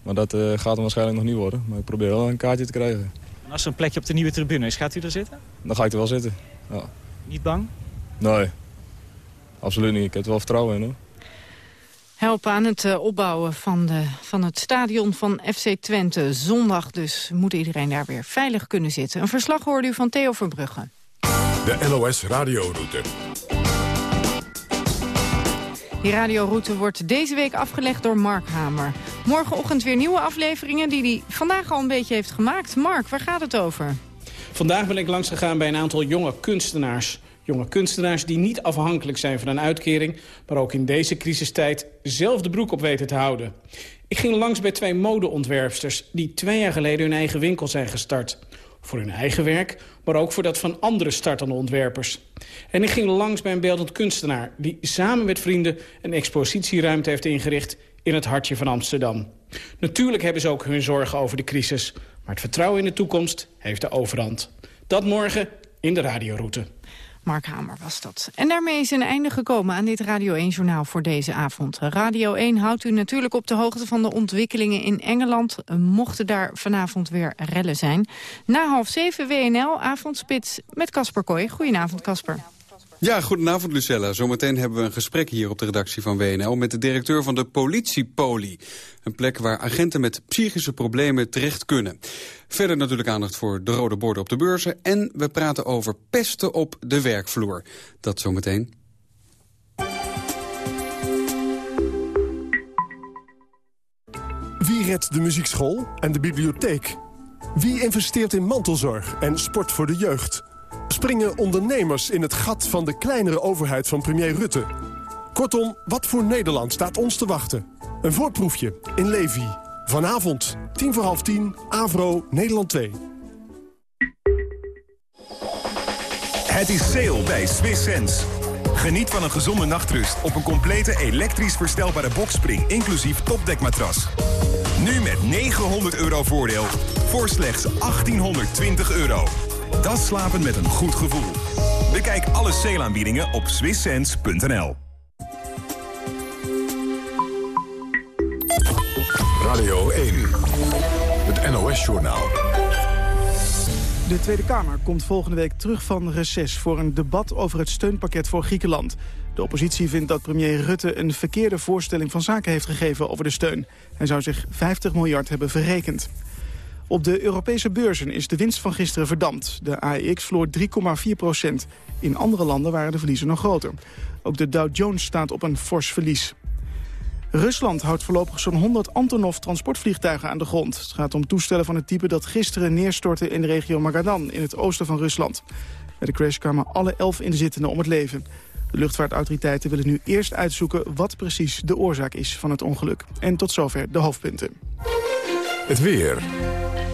Maar dat uh, gaat hem waarschijnlijk nog niet worden. Maar ik probeer wel een kaartje te krijgen.
En als er een plekje op de nieuwe tribune is, gaat u er zitten?
Dan ga ik er wel zitten, ja.
Niet bang?
Nee, absoluut niet. Ik heb er wel vertrouwen in hoor.
Helpen aan het uh, opbouwen van, de, van het stadion van FC Twente. Zondag dus moet iedereen daar weer veilig kunnen zitten. Een verslag hoorde u van Theo Verbrugge.
De NOS Radioroute.
Die radioroute wordt deze week afgelegd door Mark Hamer. Morgenochtend weer nieuwe afleveringen die hij vandaag al een beetje heeft gemaakt. Mark, waar gaat het over?
Vandaag ben ik langs gegaan bij een aantal jonge kunstenaars. Jonge kunstenaars die niet afhankelijk zijn van een uitkering... maar ook in deze crisistijd zelf de broek op weten te houden. Ik ging langs bij twee modeontwerpsters... die twee jaar geleden hun eigen winkel zijn gestart. Voor hun eigen werk, maar ook voor dat van andere startende ontwerpers. En ik ging langs bij een beeldend kunstenaar... die samen met vrienden een expositieruimte heeft ingericht... in het hartje van Amsterdam. Natuurlijk hebben ze ook hun zorgen over de crisis... maar het vertrouwen in de toekomst heeft de overhand. Dat morgen in de radioroute.
Mark Hamer was dat. En daarmee is een einde gekomen aan dit Radio 1-journaal voor deze avond. Radio 1 houdt u natuurlijk op de hoogte van de ontwikkelingen in Engeland. Mochten daar vanavond weer rellen zijn. Na half zeven WNL, avondspits met Casper Kooi. Goedenavond, Casper.
Ja, goedenavond Lucella. Zometeen hebben we een gesprek hier op de redactie van WNL... met de directeur van de politiepoli. Een plek waar agenten met psychische problemen terecht kunnen. Verder natuurlijk aandacht voor de rode borden op de beurzen... en we praten over pesten op de werkvloer. Dat zometeen.
Wie redt de muziekschool en de bibliotheek? Wie investeert in mantelzorg en sport voor de jeugd? Springen ondernemers in het gat van de kleinere overheid van premier Rutte? Kortom, wat voor Nederland staat ons te wachten? Een voorproefje in Levi. Vanavond, tien voor half tien, Avro, Nederland 2.
Het is sale bij Swiss Sense. Geniet van een gezonde nachtrust op een complete elektrisch verstelbare bokspring... inclusief topdekmatras. Nu met 900 euro voordeel voor slechts 1820 euro. Dat slapen met een goed gevoel. Bekijk alle sale-aanbiedingen op swisssense.nl.
Radio 1, het NOS-journaal.
De Tweede Kamer komt volgende week terug van reces voor een debat over het steunpakket voor Griekenland. De oppositie vindt dat premier Rutte een verkeerde voorstelling van zaken heeft gegeven over de steun. Hij zou zich 50 miljard hebben verrekend. Op de Europese beurzen is de winst van gisteren verdampt. De AEX verloor 3,4 procent. In andere landen waren de verliezen nog groter. Ook de Dow Jones staat op een fors verlies. Rusland houdt voorlopig zo'n 100 Antonov-transportvliegtuigen aan de grond. Het gaat om toestellen van het type dat gisteren neerstortte in de regio Magadan... in het oosten van Rusland. Bij de crash kwamen alle elf inzittenden om het leven. De luchtvaartautoriteiten willen nu eerst uitzoeken wat precies de oorzaak is van het ongeluk. En tot zover de hoofdpunten.
Het weer.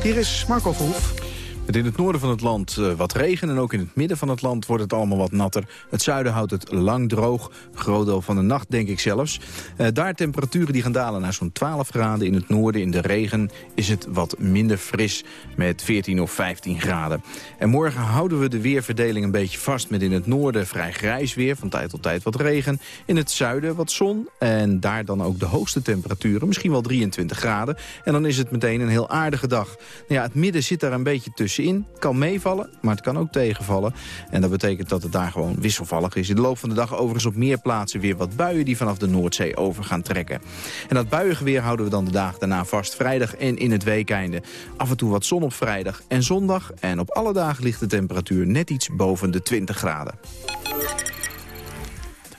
Hier is Marco Verhoef.
Met in het noorden van het land uh, wat regen en ook in het midden van het land wordt het allemaal wat natter. Het zuiden houdt het lang droog, groot deel van de nacht denk ik zelfs. Uh, daar temperaturen die gaan dalen naar zo'n 12 graden. In het noorden, in de regen, is het wat minder fris met 14 of 15 graden. En morgen houden we de weerverdeling een beetje vast met in het noorden vrij grijs weer, van tijd tot tijd wat regen. In het zuiden wat zon en daar dan ook de hoogste temperaturen, misschien wel 23 graden. En dan is het meteen een heel aardige dag. Nou ja, het midden zit daar een beetje tussen in. Het kan meevallen, maar het kan ook tegenvallen. En dat betekent dat het daar gewoon wisselvallig is. In de loop van de dag overigens op meer plaatsen weer wat buien... die vanaf de Noordzee over gaan trekken. En dat buiengeweer houden we dan de dagen daarna vast. Vrijdag en in het weekeinde. Af en toe wat zon op vrijdag en zondag. En op alle dagen ligt de temperatuur net iets boven de 20 graden.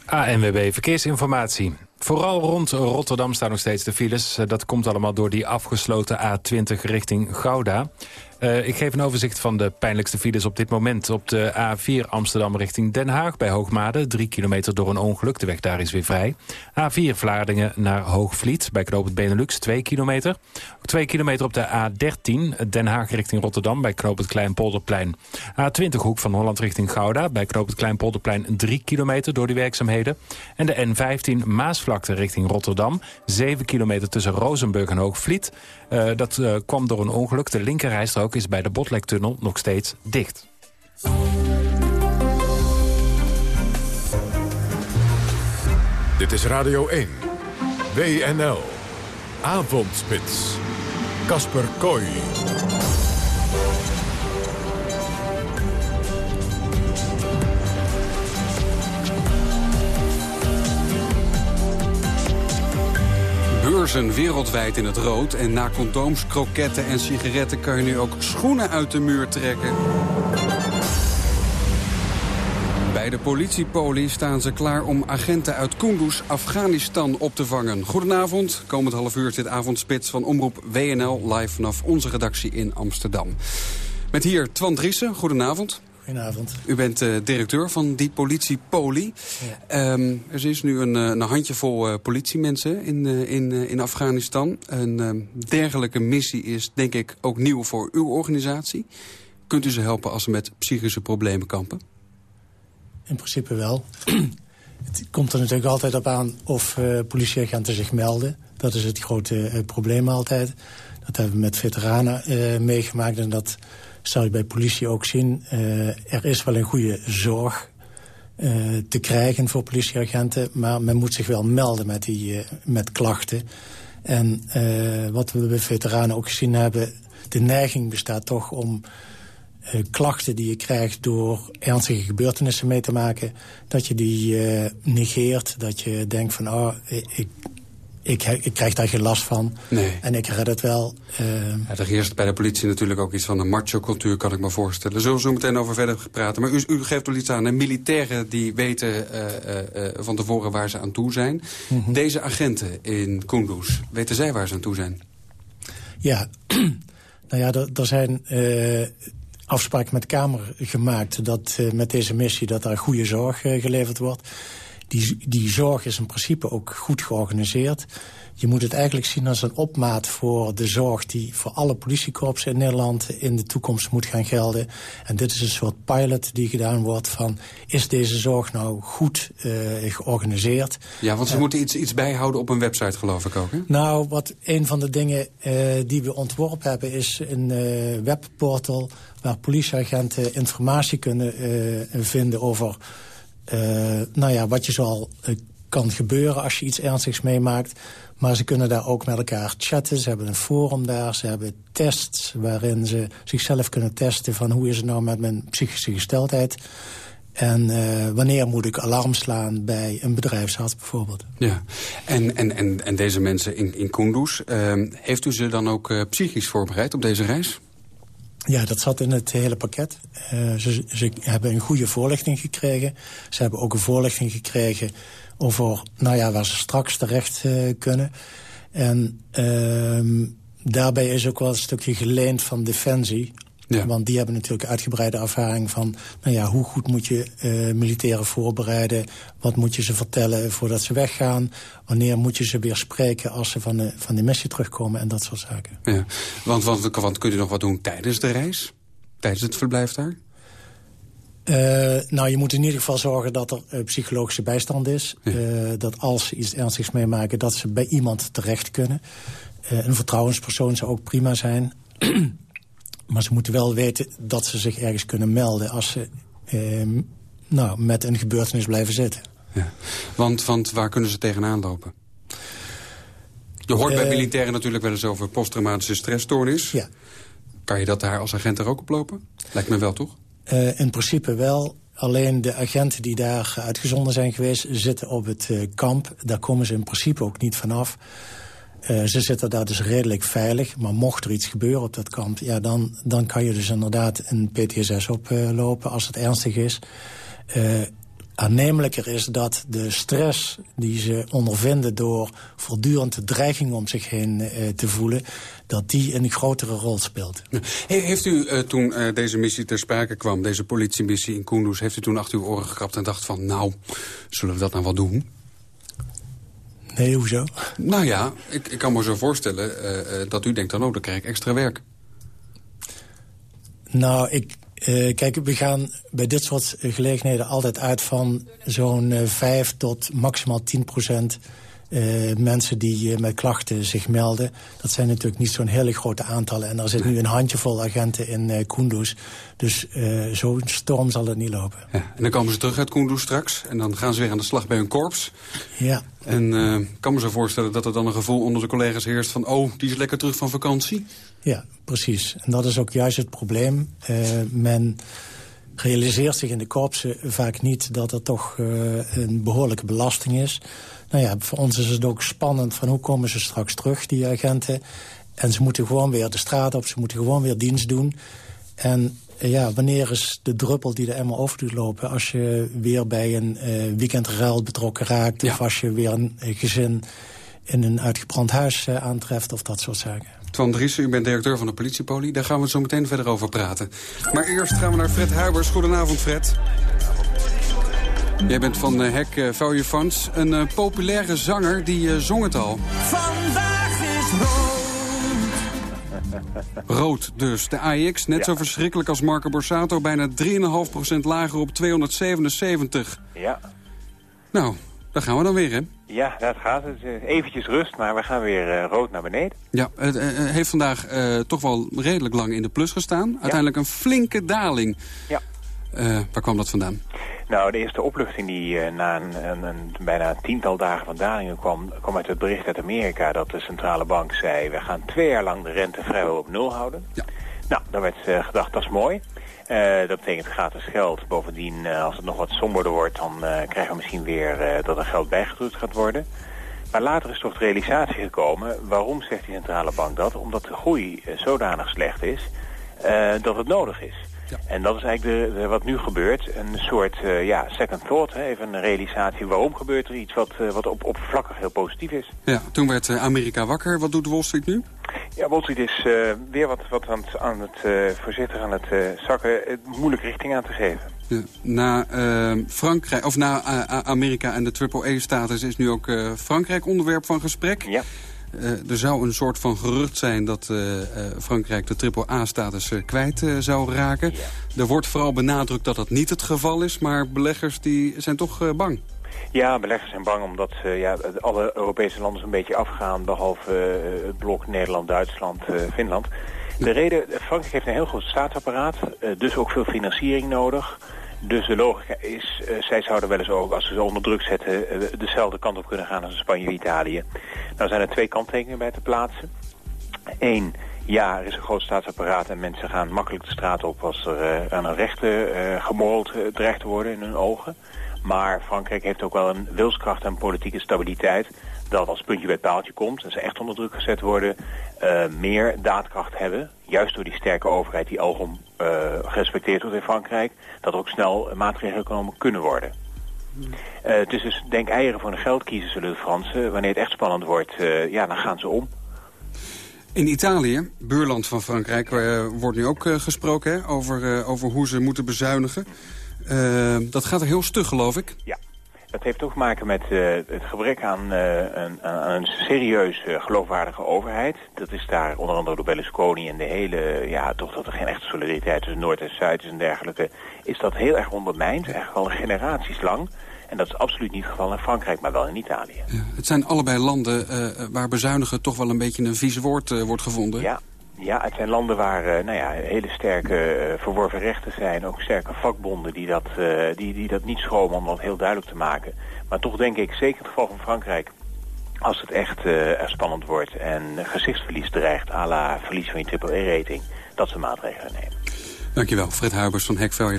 ANWB Verkeersinformatie. Vooral rond Rotterdam staan nog steeds de files. Dat komt allemaal door die afgesloten A20 richting Gouda. Uh, ik geef een overzicht van de pijnlijkste files op dit moment. Op de A4 Amsterdam richting Den Haag bij Hoogmade. Drie kilometer door een ongeluk. De weg daar is weer vrij. A4 Vlaardingen naar Hoogvliet bij knooppunt Benelux. Twee kilometer. Twee kilometer op de A13 Den Haag richting Rotterdam bij knooppunt Kleinpolderplein. A20 Hoek van Holland richting Gouda bij knooppunt Kleinpolderplein. Drie kilometer door die werkzaamheden. En de N15 Maasvlakte richting Rotterdam. Zeven kilometer tussen Rozenburg en Hoogvliet. Uh, dat uh, kwam door een ongeluk. De linkerrijstrook is bij de Botlektunnel nog steeds dicht.
Dit is Radio 1. WNL. Avondspits. Kasper Kooi.
Beurzen wereldwijd in het rood. En na condooms, kroketten en sigaretten kan je nu ook schoenen uit de muur trekken. Bij de politiepolie staan ze klaar om agenten uit Kunduz, Afghanistan op te vangen. Goedenavond, komend half uur zit avondspits van Omroep WNL... live vanaf onze redactie in Amsterdam. Met hier Twan Driessen, goedenavond.
Goedenavond.
U bent uh, directeur van die politie Poli. Ja. Um, er is nu een, een handjevol uh, politiemensen in, uh, in, in Afghanistan. Een um, dergelijke missie is denk ik ook nieuw voor uw organisatie. Kunt u ze helpen als ze met psychische problemen kampen?
In principe wel. het komt er natuurlijk altijd op aan of politieagenten zich melden. Dat is het grote probleem altijd. Dat hebben we met veteranen meegemaakt en dat zou je bij politie ook zien. Uh, er is wel een goede zorg uh, te krijgen voor politieagenten... maar men moet zich wel melden met, die, uh, met klachten. En wat we bij veteranen ook gezien hebben... de neiging bestaat toch om klachten die je krijgt... door ernstige gebeurtenissen mee te maken... dat je die negeert, dat je denkt van... oh, ik, ik, ik, krijg daar geen last van.
Nee.
En ik red het wel. Uh...
Ja, er heerst bij de politie natuurlijk ook iets van een macho-cultuur, kan ik me voorstellen. Daar zullen we zo meteen over verder praten. Maar u, u geeft wel iets aan. De militairen die weten uh, uh, van tevoren waar ze aan toe zijn. Mm -hmm. Deze agenten in Kunduz, weten zij waar ze aan toe zijn?
Ja, Nou ja, er, zijn afspraken met de Kamer gemaakt... dat met deze missie dat daar goede zorg geleverd wordt. Die, die zorg is in principe ook goed georganiseerd. Je moet het eigenlijk zien als een opmaat voor de zorg... die voor alle politiekorpsen in Nederland in de toekomst moet gaan gelden. En dit is een soort pilot die gedaan wordt van... is deze zorg nou goed uh, georganiseerd?
Ja, want ze uh, moeten iets, iets bijhouden op een website, geloof ik ook, hè?
Nou, wat een van de dingen uh, die we ontworpen hebben... is een webportal waar politieagenten informatie kunnen vinden over... nou ja, wat je zoal kan gebeuren als je iets ernstigs meemaakt. Maar ze kunnen daar ook met elkaar chatten. Ze hebben een forum daar. Ze hebben tests waarin ze zichzelf kunnen testen... van hoe is het nou met mijn psychische gesteldheid. En uh, wanneer moet ik alarm slaan bij een bedrijfsarts bijvoorbeeld.
Ja, en, en, en, en deze mensen in, in Kunduz... Uh, heeft u ze dan ook psychisch voorbereid op deze reis?
Ja, dat zat in het hele pakket. Uh, ze, ze hebben een goede voorlichting gekregen. Ze hebben ook een voorlichting gekregen over nou ja, waar ze straks terecht uh, kunnen. En uh, daarbij is ook wel een stukje geleend van Defensie. Ja. Want die hebben natuurlijk uitgebreide ervaring van... nou ja, hoe goed moet je uh, militairen voorbereiden? Wat moet je ze vertellen voordat ze weggaan? Wanneer moet je ze weer spreken als ze van de, van de missie terugkomen? En dat soort zaken.
Ja. Want, want, want kun je nog wat doen tijdens de reis? Tijdens het verblijf daar?
Uh, nou, je moet in ieder geval zorgen dat er uh, psychologische bijstand is. Ja. Dat als ze iets ernstigs meemaken, dat ze bij iemand terecht kunnen. een vertrouwenspersoon zou ook prima zijn. Maar ze moeten wel weten dat ze zich ergens kunnen melden... als ze ehm, nou, met een gebeurtenis blijven zitten.
Ja. Want, want waar kunnen ze tegenaan lopen? Je hoort bij militairen natuurlijk wel eens over posttraumatische stressstoornis.
Ja.
Kan je dat daar als agent er ook op lopen? Lijkt me wel, toch?
Uh, in principe wel. Alleen de agenten die daar uitgezonden zijn geweest... zitten op het uh, kamp. Daar komen ze in principe ook niet vanaf. Uh, ze zitten daar dus redelijk veilig. Maar mocht er iets gebeuren op dat kamp... Ja, dan, dan kan je dus inderdaad een PTSS oplopen als het ernstig is aannemelijker is dat de stress die ze ondervinden... door voortdurend de dreiging om zich heen uh, te voelen... dat die een grotere rol speelt.
heeft u uh, toen uh, deze missie ter sprake kwam, deze politiemissie in Kunduz... heeft u toen achter uw oren gekrapt en dacht van... nou, zullen we dat nou wel doen?
Nee, hoezo?
Nou ja, ik, ik kan me zo voorstellen dat u denkt dan... oh, dan krijg ik extra werk.
Nou, ik, uh, kijk, we gaan bij dit soort gelegenheden altijd uit van zo'n uh, 5 tot maximaal 10 procent uh, mensen die met klachten zich melden. Dat zijn natuurlijk niet zo'n hele grote aantallen. En er zit nu een handjevol agenten in uh, Kunduz. Dus zo'n storm zal het niet lopen.
Ja, en dan komen ze terug uit Kunduz straks. En dan gaan ze weer aan de slag bij hun korps.
Ja.
En ik kan me zo voorstellen dat er dan een gevoel onder de collega's heerst van... oh, die is lekker terug van vakantie.
Ja, precies. En dat is ook juist het probleem. Men realiseert zich in de korpsen vaak niet dat er toch uh, een behoorlijke belasting is. Nou ja, voor ons is het ook spannend van hoe komen ze straks terug, die agenten. En ze moeten gewoon weer de straat op, ze moeten gewoon weer dienst doen. En uh, ja, wanneer is de druppel die de emmer over doet lopen... als je weer bij een weekendruil betrokken raakt... Ja. of als je weer een gezin in een uitgebrand huis aantreft of dat soort zaken.
Twan Driessen, u bent directeur van de politiepolie. Daar gaan we zo meteen verder over praten. Maar eerst gaan we naar Fred Huibers. Goedenavond, Fred. Jij bent van uh, Hek uh, Value Funds. Een uh, populaire zanger, die uh, zong het al.
Vandaag is rood.
Rood dus. De AX, net ja. zo verschrikkelijk als Marco Borsato. Bijna 3,5% lager op 277.
Ja.
Nou, daar gaan we dan weer, hè?
Ja, dat gaat. Het eventjes rust, maar we gaan weer uh, rood naar beneden.
Ja, het uh, heeft vandaag uh, toch wel redelijk lang in de plus gestaan. Uiteindelijk ja. een flinke daling.
Ja.
waar kwam dat vandaan?
Nou, de eerste opluchting die na een, een, een, bijna een tiental dagen van dalingen kwam... kwam uit het bericht uit Amerika dat de centrale bank zei... we gaan twee jaar lang de rente vrijwel op nul houden.
Ja.
Nou, dan werd gedacht, dat is mooi. Uh, dat betekent gratis geld. Bovendien, uh, als het nog wat somberder wordt, dan uh, krijgen we misschien weer dat er geld bijgedrukt gaat worden. Maar later is toch de realisatie gekomen. Waarom zegt die centrale bank dat? Omdat de groei zodanig slecht is dat het nodig is. Ja. En dat is eigenlijk de, de, wat nu gebeurt. Een soort ja, second thought, hè? even een realisatie. Waarom gebeurt er iets wat, wat op, oppervlakkig heel positief is?
Ja, toen werd Amerika wakker. Wat doet Wall Street nu?
Ja, Street is uh, weer wat, wat aan het, aan het uh, voorzichtig aan het uh, zakken, moeilijke richting aan te geven.
Ja, na Frankrijk, of na Amerika en de AAA-status is nu ook Frankrijk onderwerp van gesprek.
Ja.
er zou een soort van gerucht zijn dat Frankrijk de AAA-status kwijt zou raken. Er wordt vooral benadrukt dat dat niet het geval is, maar beleggers die zijn toch bang.
Ja, beleggers zijn bang omdat uh, ja, alle Europese landen zo'n beetje afgaan... behalve uh, het blok Nederland, Duitsland, uh, Finland. De reden, Frankrijk heeft een heel groot staatsapparaat, dus ook veel financiering nodig. Dus de logica is, zij zouden wel eens ook, als ze ze onder druk zetten... dezelfde kant op kunnen gaan als Spanje en Italië. Nou zijn er twee kanttekeningen bij te plaatsen. Eén, ja, er is een groot staatsapparaat en mensen gaan makkelijk de straat op... als er aan hun rechten gemorreld dreigt te worden in hun ogen... Maar Frankrijk heeft ook wel een wilskracht en politieke stabiliteit... dat als puntje bij het paaltje komt en ze echt onder druk gezet worden... Uh, meer daadkracht hebben, juist door die sterke overheid... die alom uh, gerespecteerd wordt in Frankrijk... dat er ook snel maatregelen genomen kunnen worden. Uh, het is dus denk eieren voor een geld kiezen zullen de Fransen. Wanneer het echt spannend wordt, ja, dan gaan ze om.
In Italië, buurland van Frankrijk, wordt nu ook gesproken hè, over, over hoe ze moeten bezuinigen. Uh, dat gaat er heel stug, geloof ik.
Ja. Dat heeft ook te maken met uh, het gebrek aan, uh, een, aan een serieus geloofwaardige overheid. Dat is daar onder andere door Berlusconi en de hele... ja, toch dat er geen echte solidariteit tussen Noord en Zuid is en dergelijke... is dat heel erg ondermijnd, eigenlijk al generaties lang. En dat is absoluut niet het geval in Frankrijk, maar wel in Italië.
Ja, het zijn allebei landen waar bezuinigen toch wel een beetje een vies woord wordt gevonden.
Ja, ja, het zijn landen waar uh, nou ja, hele sterke uh, verworven rechten zijn. Ook sterke vakbonden die dat, uh, die, die dat niet schromen om dat heel duidelijk te maken. Maar toch denk ik, zeker in het geval van Frankrijk... als het echt spannend wordt en gezichtsverlies dreigt... à la verlies van je AAA-rating, dat ze maatregelen nemen.
Dankjewel, Fred Huibers van Hack Value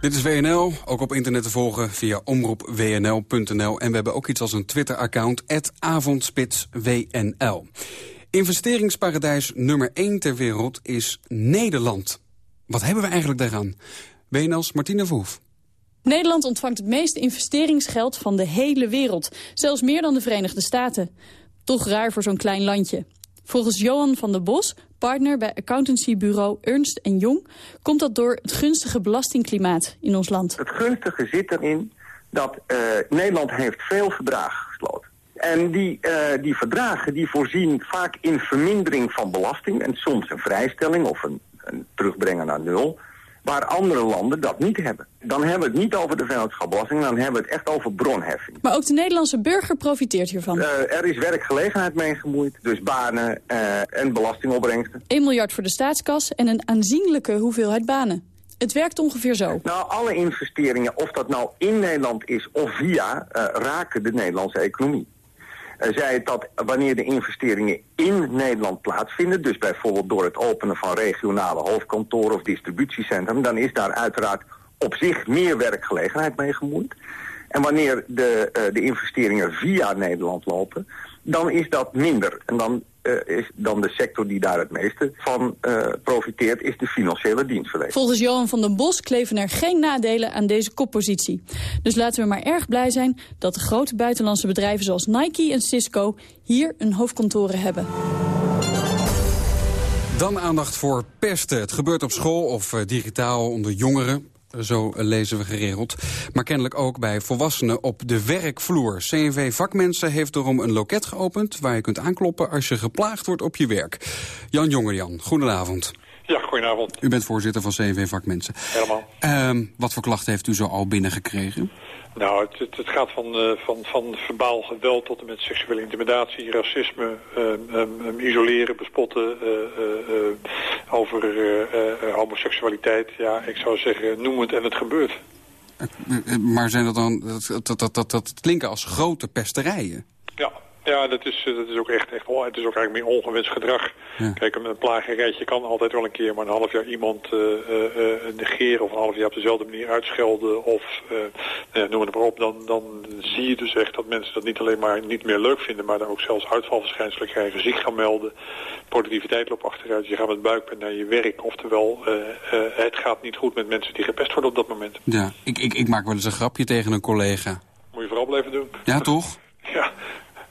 Dit is WNL, ook op internet te volgen via omroepwnl.nl. En we hebben ook iets als een Twitter-account, avondspitswnl. Investeringsparadijs nummer 1 ter wereld is Nederland. Wat hebben we eigenlijk daaraan? WNL's Martine Verhoef.
Nederland ontvangt het meeste investeringsgeld van de hele wereld. Zelfs meer dan de Verenigde Staten. Toch raar voor zo'n klein landje. Volgens Johan van der Bos, partner bij accountancybureau Ernst Jong... komt dat door het gunstige belastingklimaat in ons land.
Het gunstige zit erin dat uh, Nederland heeft veel verdragen gesloten. En die, uh, die verdragen die voorzien vaak in vermindering van belasting... en soms een vrijstelling of een, een terugbrengen naar nul... waar andere landen dat niet hebben. Dan hebben we het niet over de vennootschapsbelasting... dan hebben we het echt over bronheffing.
Maar ook de Nederlandse burger profiteert hiervan. Uh,
er is werkgelegenheid mee gemoeid, dus banen uh, en belastingopbrengsten.
1 miljard voor de staatskas en een aanzienlijke hoeveelheid banen. Het werkt ongeveer zo.
Nou, alle investeringen, of dat nou in Nederland is of via, raken de Nederlandse economie. Uh, zei dat wanneer de investeringen in Nederland plaatsvinden... dus bijvoorbeeld door het openen van regionale hoofdkantoren of distributiecentrum... dan is daar uiteraard op zich meer werkgelegenheid mee gemoeid. En wanneer de, uh, de investeringen via Nederland lopen, dan is dat minder. En dan uh, is dan de sector die daar het meeste van uh, profiteert, is de financiële dienstverlening.
Volgens Johan van den Bos kleven er geen nadelen aan deze koppositie. Dus laten we maar erg blij zijn dat de grote buitenlandse bedrijven zoals Nike en Cisco hier een hoofdkantoren hebben.
Dan aandacht voor pesten. Het gebeurt op school of uh, digitaal onder jongeren. Zo lezen we geregeld. Maar kennelijk ook bij volwassenen op de werkvloer. CNV Vakmensen heeft daarom een loket geopend... waar je kunt aankloppen als je geplaagd wordt op je werk. Jan Jongerjan, goedenavond.
Ja, goedenavond.
U bent voorzitter van CNV Vakmensen.
Helemaal.
Uh, wat voor klachten heeft u zo al binnengekregen?
Nou, het, het, het gaat van, uh, van, van verbaal geweld tot en met seksuele intimidatie, racisme, uh, um, isoleren, bespotten, uh, over homoseksualiteit. Ja, ik zou zeggen, noem het en het gebeurt.
Maar zijn dat dan, dat, dat, dat, dat, dat klinken als grote pesterijen?
Ja, ja, dat is, dat is ook echt, echt het is ook eigenlijk meer ongewenst gedrag. Ja. Kijk, een plagerijtje kan altijd wel een keer, maar een half jaar iemand uh, uh, negeren of een half jaar op dezelfde manier uitschelden of uh, noem het maar op, dan, dan zie je dus echt dat mensen dat niet alleen maar niet meer leuk vinden, maar dan ook zelfs uitvalverschijnselen krijgen, zich gaan melden, productiviteit loopt achteruit, je gaat met buikpijn naar je werk, oftewel het gaat niet goed met mensen die gepest worden op dat moment.
Ja, ik, ik, ik maak wel eens een grapje tegen een collega.
Moet je vooral blijven doen.
Ja, toch?
Ja,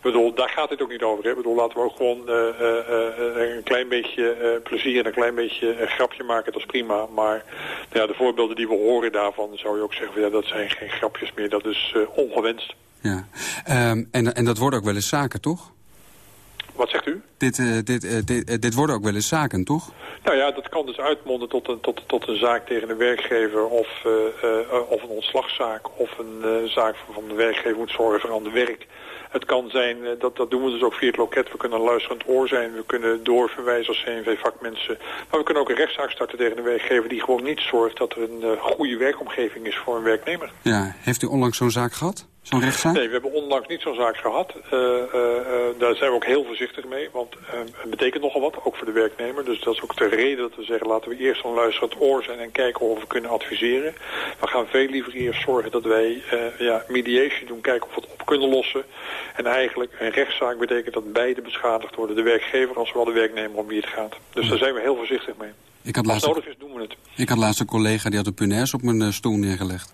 bedoel, daar gaat het ook niet over. Hè? Ik bedoel, laten we ook gewoon uh, uh, een klein beetje plezier en een klein beetje een grapje maken. Dat is prima. Maar nou ja, de voorbeelden die we horen daarvan, zou je ook zeggen, ja, dat zijn geen grapjes meer. Dat is ongewenst.
Ja, um, en, en dat worden ook wel eens zaken, toch?
Wat zegt u?
Dit, uh, dit, uh, dit, uh, dit worden ook wel eens zaken, toch?
Nou ja, dat kan dus uitmonden tot een, tot, tot een zaak tegen een werkgever... of, of een ontslagzaak of een zaak van de werkgever moet zorgen voor ander werk. Het kan zijn, dat, dat doen we dus ook via het loket. We kunnen een luisterend oor zijn. We kunnen doorverwijzen als CNV-vakmensen. Maar we kunnen ook een rechtszaak starten tegen een werkgever... die gewoon niet zorgt dat er een goede werkomgeving is voor een werknemer.
Ja, heeft u onlangs zo'n zaak gehad? Zo'n rechtszaak?
Nee, we hebben onlangs niet zo'n zaak gehad. Uh, uh, daar zijn we ook heel voorzichtig mee, want het betekent nogal wat, ook voor de werknemer. Dus dat is ook de reden dat we zeggen, laten we eerst een luisterend oor zijn en kijken of we kunnen adviseren. We gaan veel liever eerst zorgen dat wij ja, mediation doen, kijken of we het op kunnen lossen. En eigenlijk een rechtszaak betekent dat beide beschadigd worden, de werkgever als wel de werknemer om wie het gaat. Dus daar zijn we heel voorzichtig mee.
Ik had laatst,
nodig is, doen we het.
Ik had laatst een collega die had een punaise op mijn stoel neergelegd.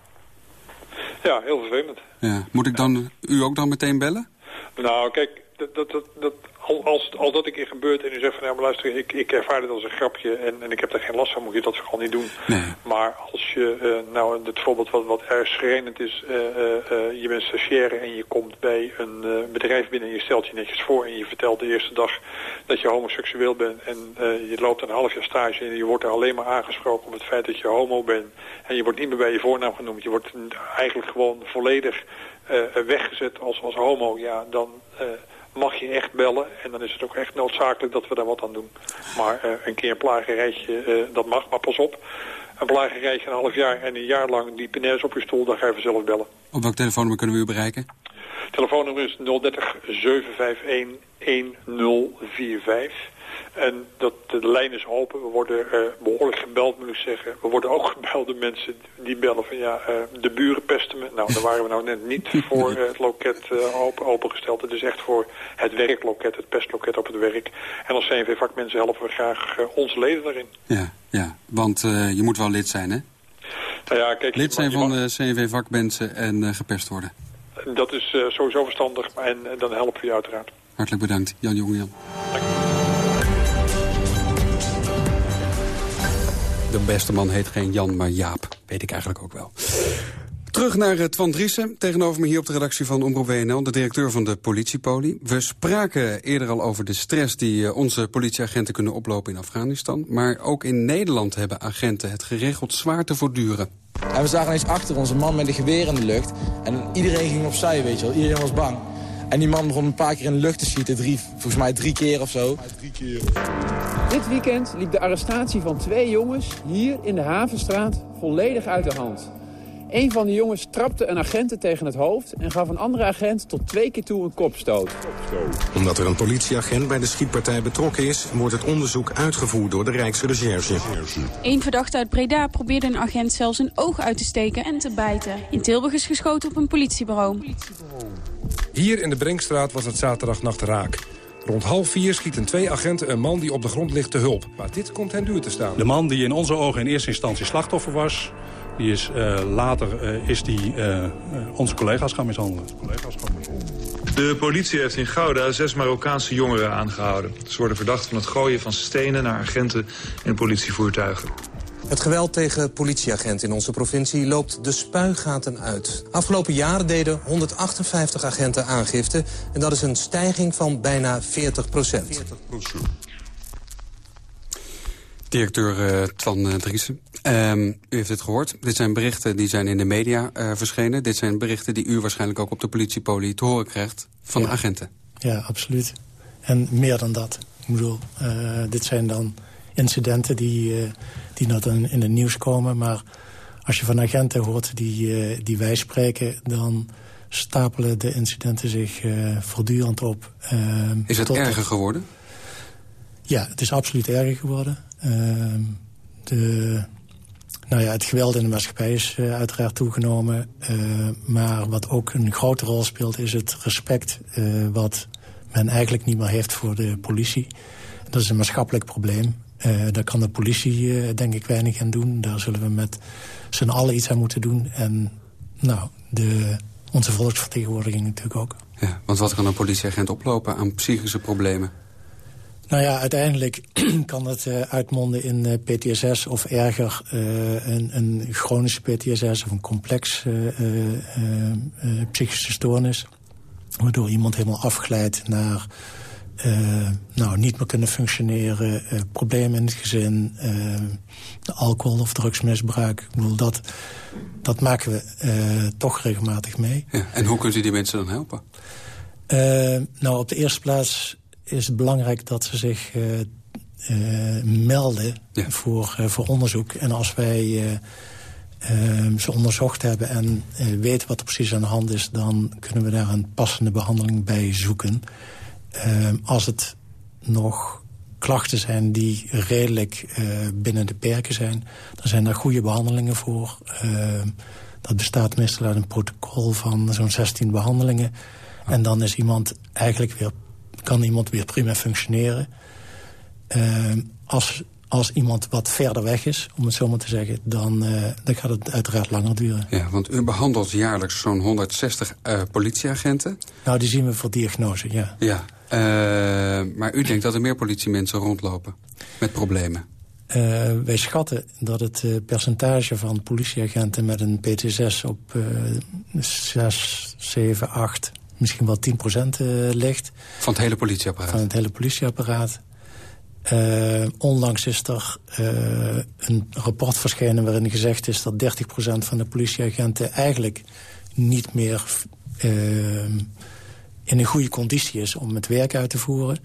Ja, heel vervelend.
Ja. Moet ik dan u ook dan meteen bellen?
Nou, kijk, dat, dat, dat, als, als dat een keer gebeurt en u zegt van ja, maar luister, ik, ik ervaar dit als een grapje en, en ik heb daar geen last van, moet je dat vooral niet doen.
Nee.
Maar als je, uh, nou het voorbeeld wat, wat erg schrijnend is, uh, uh, je bent stagiaire en je komt bij een bedrijf binnen en je stelt je netjes voor en je vertelt de eerste dag dat je homoseksueel bent en je loopt een half jaar stage en je wordt er alleen maar aangesproken op het feit dat je homo bent en je wordt niet meer bij je voornaam genoemd, je wordt eigenlijk gewoon volledig weggezet als, als homo, ja, dan mag je echt bellen. En dan is het ook echt noodzakelijk dat we daar wat aan doen. Maar uh, een keer een plagerijtje, uh, dat mag, maar pas op. Een plagerijtje een half jaar en een jaar lang die penaise op je stoel, dan ga je vanzelf bellen.
Op welk telefoonnummer kunnen we u bereiken?
Telefoonnummer is 030 751 1045. En dat, de lijn is open. We worden uh, behoorlijk gebeld, moet ik zeggen. We worden ook gebeld door mensen die bellen van ja, uh, de buren pesten me. Nou, daar waren we nou net niet voor uh, het loket open, opengesteld. Het is echt voor het werkloket, het pestloket op het werk. En als CNV-vakmensen helpen we graag onze leden daarin.
Ja, ja want je moet wel lid zijn, hè?
Nou ja, kijk,
lid zijn van de CNV-vakmensen en gepest worden.
Dat is sowieso verstandig en dan helpen we je uiteraard.
Hartelijk bedankt, Jan Jongejan.
Dank
De beste man heet geen Jan, maar Jaap. Weet ik eigenlijk ook wel. Terug naar uh, Twan Driessen, tegenover me hier op de redactie van Omroep WNL... de directeur van de politiepolie. We spraken eerder al over de stress die uh, onze politieagenten kunnen oplopen in Afghanistan. Maar ook in Nederland hebben agenten het geregeld zwaar te voortduren.
En we zagen ineens achter ons een man met een geweer in de lucht. En iedereen ging opzij, weet je wel. Iedereen was bang. En die man begon een paar keer in de lucht te schieten. Drie, volgens mij drie keer of zo. Drie keer.
Dit weekend liep de arrestatie van twee jongens hier in de Havenstraat volledig uit de hand. Een van de jongens trapte een agent tegen het hoofd... en gaf een andere agent tot twee keer toe een kopstoot.
Omdat er een politieagent bij de schietpartij betrokken is... wordt het onderzoek uitgevoerd door de Rijksrecherche.
Een verdachte uit Breda probeerde een agent zelfs een oog uit te steken en te bijten. In Tilburg is geschoten op een politiebureau.
Hier in de Brinkstraat was het zaterdagnacht raak. Rond half vier schieten twee agenten een man die op de grond ligt te hulp. Maar dit komt hen duur te staan.
De man die in onze ogen in eerste instantie slachtoffer was... Die is, uh, later uh, is die uh, onze collega's gaan mishandelen. Collega's gaan mishandelen.
De politie heeft in Gouda zes Marokkaanse jongeren aangehouden. Ze worden verdacht van het gooien van stenen naar agenten en politievoertuigen.
Het geweld tegen politieagenten in onze provincie loopt de spuigaten uit. Afgelopen jaar deden 158 agenten aangifte... en dat is een stijging van bijna 40 procent. 40
Directeur uh, Twan uh, Driessen, um, u heeft het gehoord. Dit zijn berichten die zijn in de media uh, verschenen. Dit zijn berichten die u waarschijnlijk ook op de politiepolie te horen krijgt van
ja.
de agenten.
Ja, absoluut. En meer dan dat. Ik bedoel, dit zijn dan incidenten die, die dan in het nieuws komen. Maar als je van agenten hoort die, die wij spreken... dan stapelen de incidenten zich voortdurend op. Ehm,
Is het erger geworden?
Ja, het is absoluut erger geworden. Uh, de, nou ja, het geweld in de maatschappij is uh, uiteraard toegenomen. Uh, maar wat ook een grote rol speelt is het respect... Uh, wat men eigenlijk niet meer heeft voor de politie. Dat is een maatschappelijk probleem. daar kan de politie denk ik weinig aan doen. Daar zullen we met z'n allen iets aan moeten doen. En nou, de onze volksvertegenwoordiging natuurlijk ook.
Ja, want wat kan een politieagent oplopen aan psychische problemen?
Nou ja, uiteindelijk kan het uh, uitmonden in uh, PTSS of erger uh, een, een, chronische PTSS of een complex psychische stoornis. Waardoor iemand helemaal afglijdt naar nou, niet meer kunnen functioneren, problemen in het gezin, alcohol- of drugsmisbruik. Ik bedoel, dat, dat maken we toch regelmatig mee.
Ja, en hoe kunt u die mensen dan helpen?
nou, op de eerste plaats is het belangrijk dat ze zich uh, uh, melden voor, uh, voor onderzoek. En als wij ehm, ze onderzocht hebben en weten wat er precies aan de hand is... dan kunnen we daar een passende behandeling bij zoeken. Ehm, als het nog klachten zijn die redelijk binnen de perken zijn... dan zijn daar goede behandelingen voor. Ehm, dat bestaat meestal uit een protocol van zo'n 16 behandelingen. En dan is iemand eigenlijk weer kan iemand weer prima functioneren. Uh, als, als iemand wat verder weg is, om het zo maar te zeggen... dan, uh, dan gaat het uiteraard langer duren.
Ja, want u behandelt jaarlijks zo'n 160 uh, politieagenten.
Nou, die zien we voor diagnose, ja.
Ja, eh, maar u denkt dat er meer politiemensen rondlopen met problemen?
Wij schatten dat het percentage van politieagenten met een PT6 op uh, 6, 7, 8 misschien wel 10% uh, ligt.
Van het hele politieapparaat?
Van het hele politieapparaat. Uh, onlangs is er uh, een rapport verschenen waarin gezegd is dat 30% van de politieagenten eigenlijk niet meer uh, in een goede conditie is om het werk uit te voeren.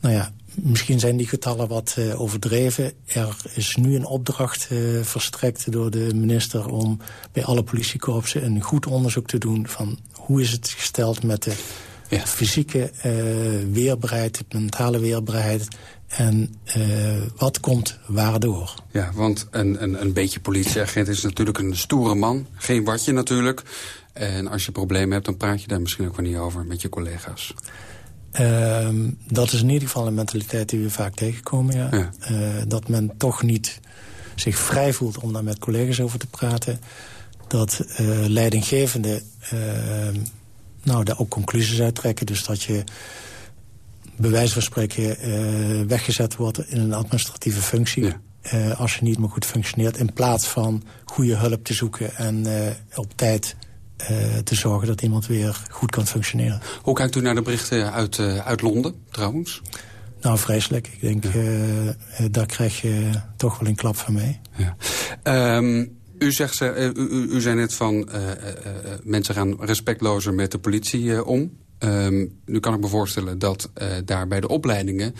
Nou ja, misschien zijn die getallen wat overdreven. Er is nu een opdracht verstrekt door de minister om bij alle politiekorpsen een goed onderzoek te doen van hoe is het gesteld met de ja. fysieke uh, weerbaarheid, de mentale weerbaarheid... en uh, wat komt waardoor.
Ja, want een, een, een beetje politieagent is natuurlijk een stoere man. Geen watje natuurlijk. En als je problemen hebt, dan praat je daar misschien ook wel niet over met je collega's.
Uh, dat is in ieder geval een mentaliteit die we vaak tegenkomen, ja. ja. Uh, dat men toch niet zich vrij voelt om daar met collega's over te praten dat uh, leidinggevende uh, nou, daar ook conclusies uit trekken. Dus dat je bij wijze van spreken uh, weggezet wordt in een administratieve functie. Ja. als je niet meer goed functioneert. In plaats van goede hulp te zoeken en op tijd te zorgen dat iemand weer goed kan functioneren.
Hoe kijkt u naar de berichten uit, uit Londen trouwens?
Nou, vreselijk. Ik denk, ja. daar krijg je toch wel een klap van mee.
Ja. Um, u, zegt, uh, u, u, u zei net van uh, uh, mensen gaan respectlozer met de politie om. Um, nu kan ik me voorstellen dat daar bij de opleidingen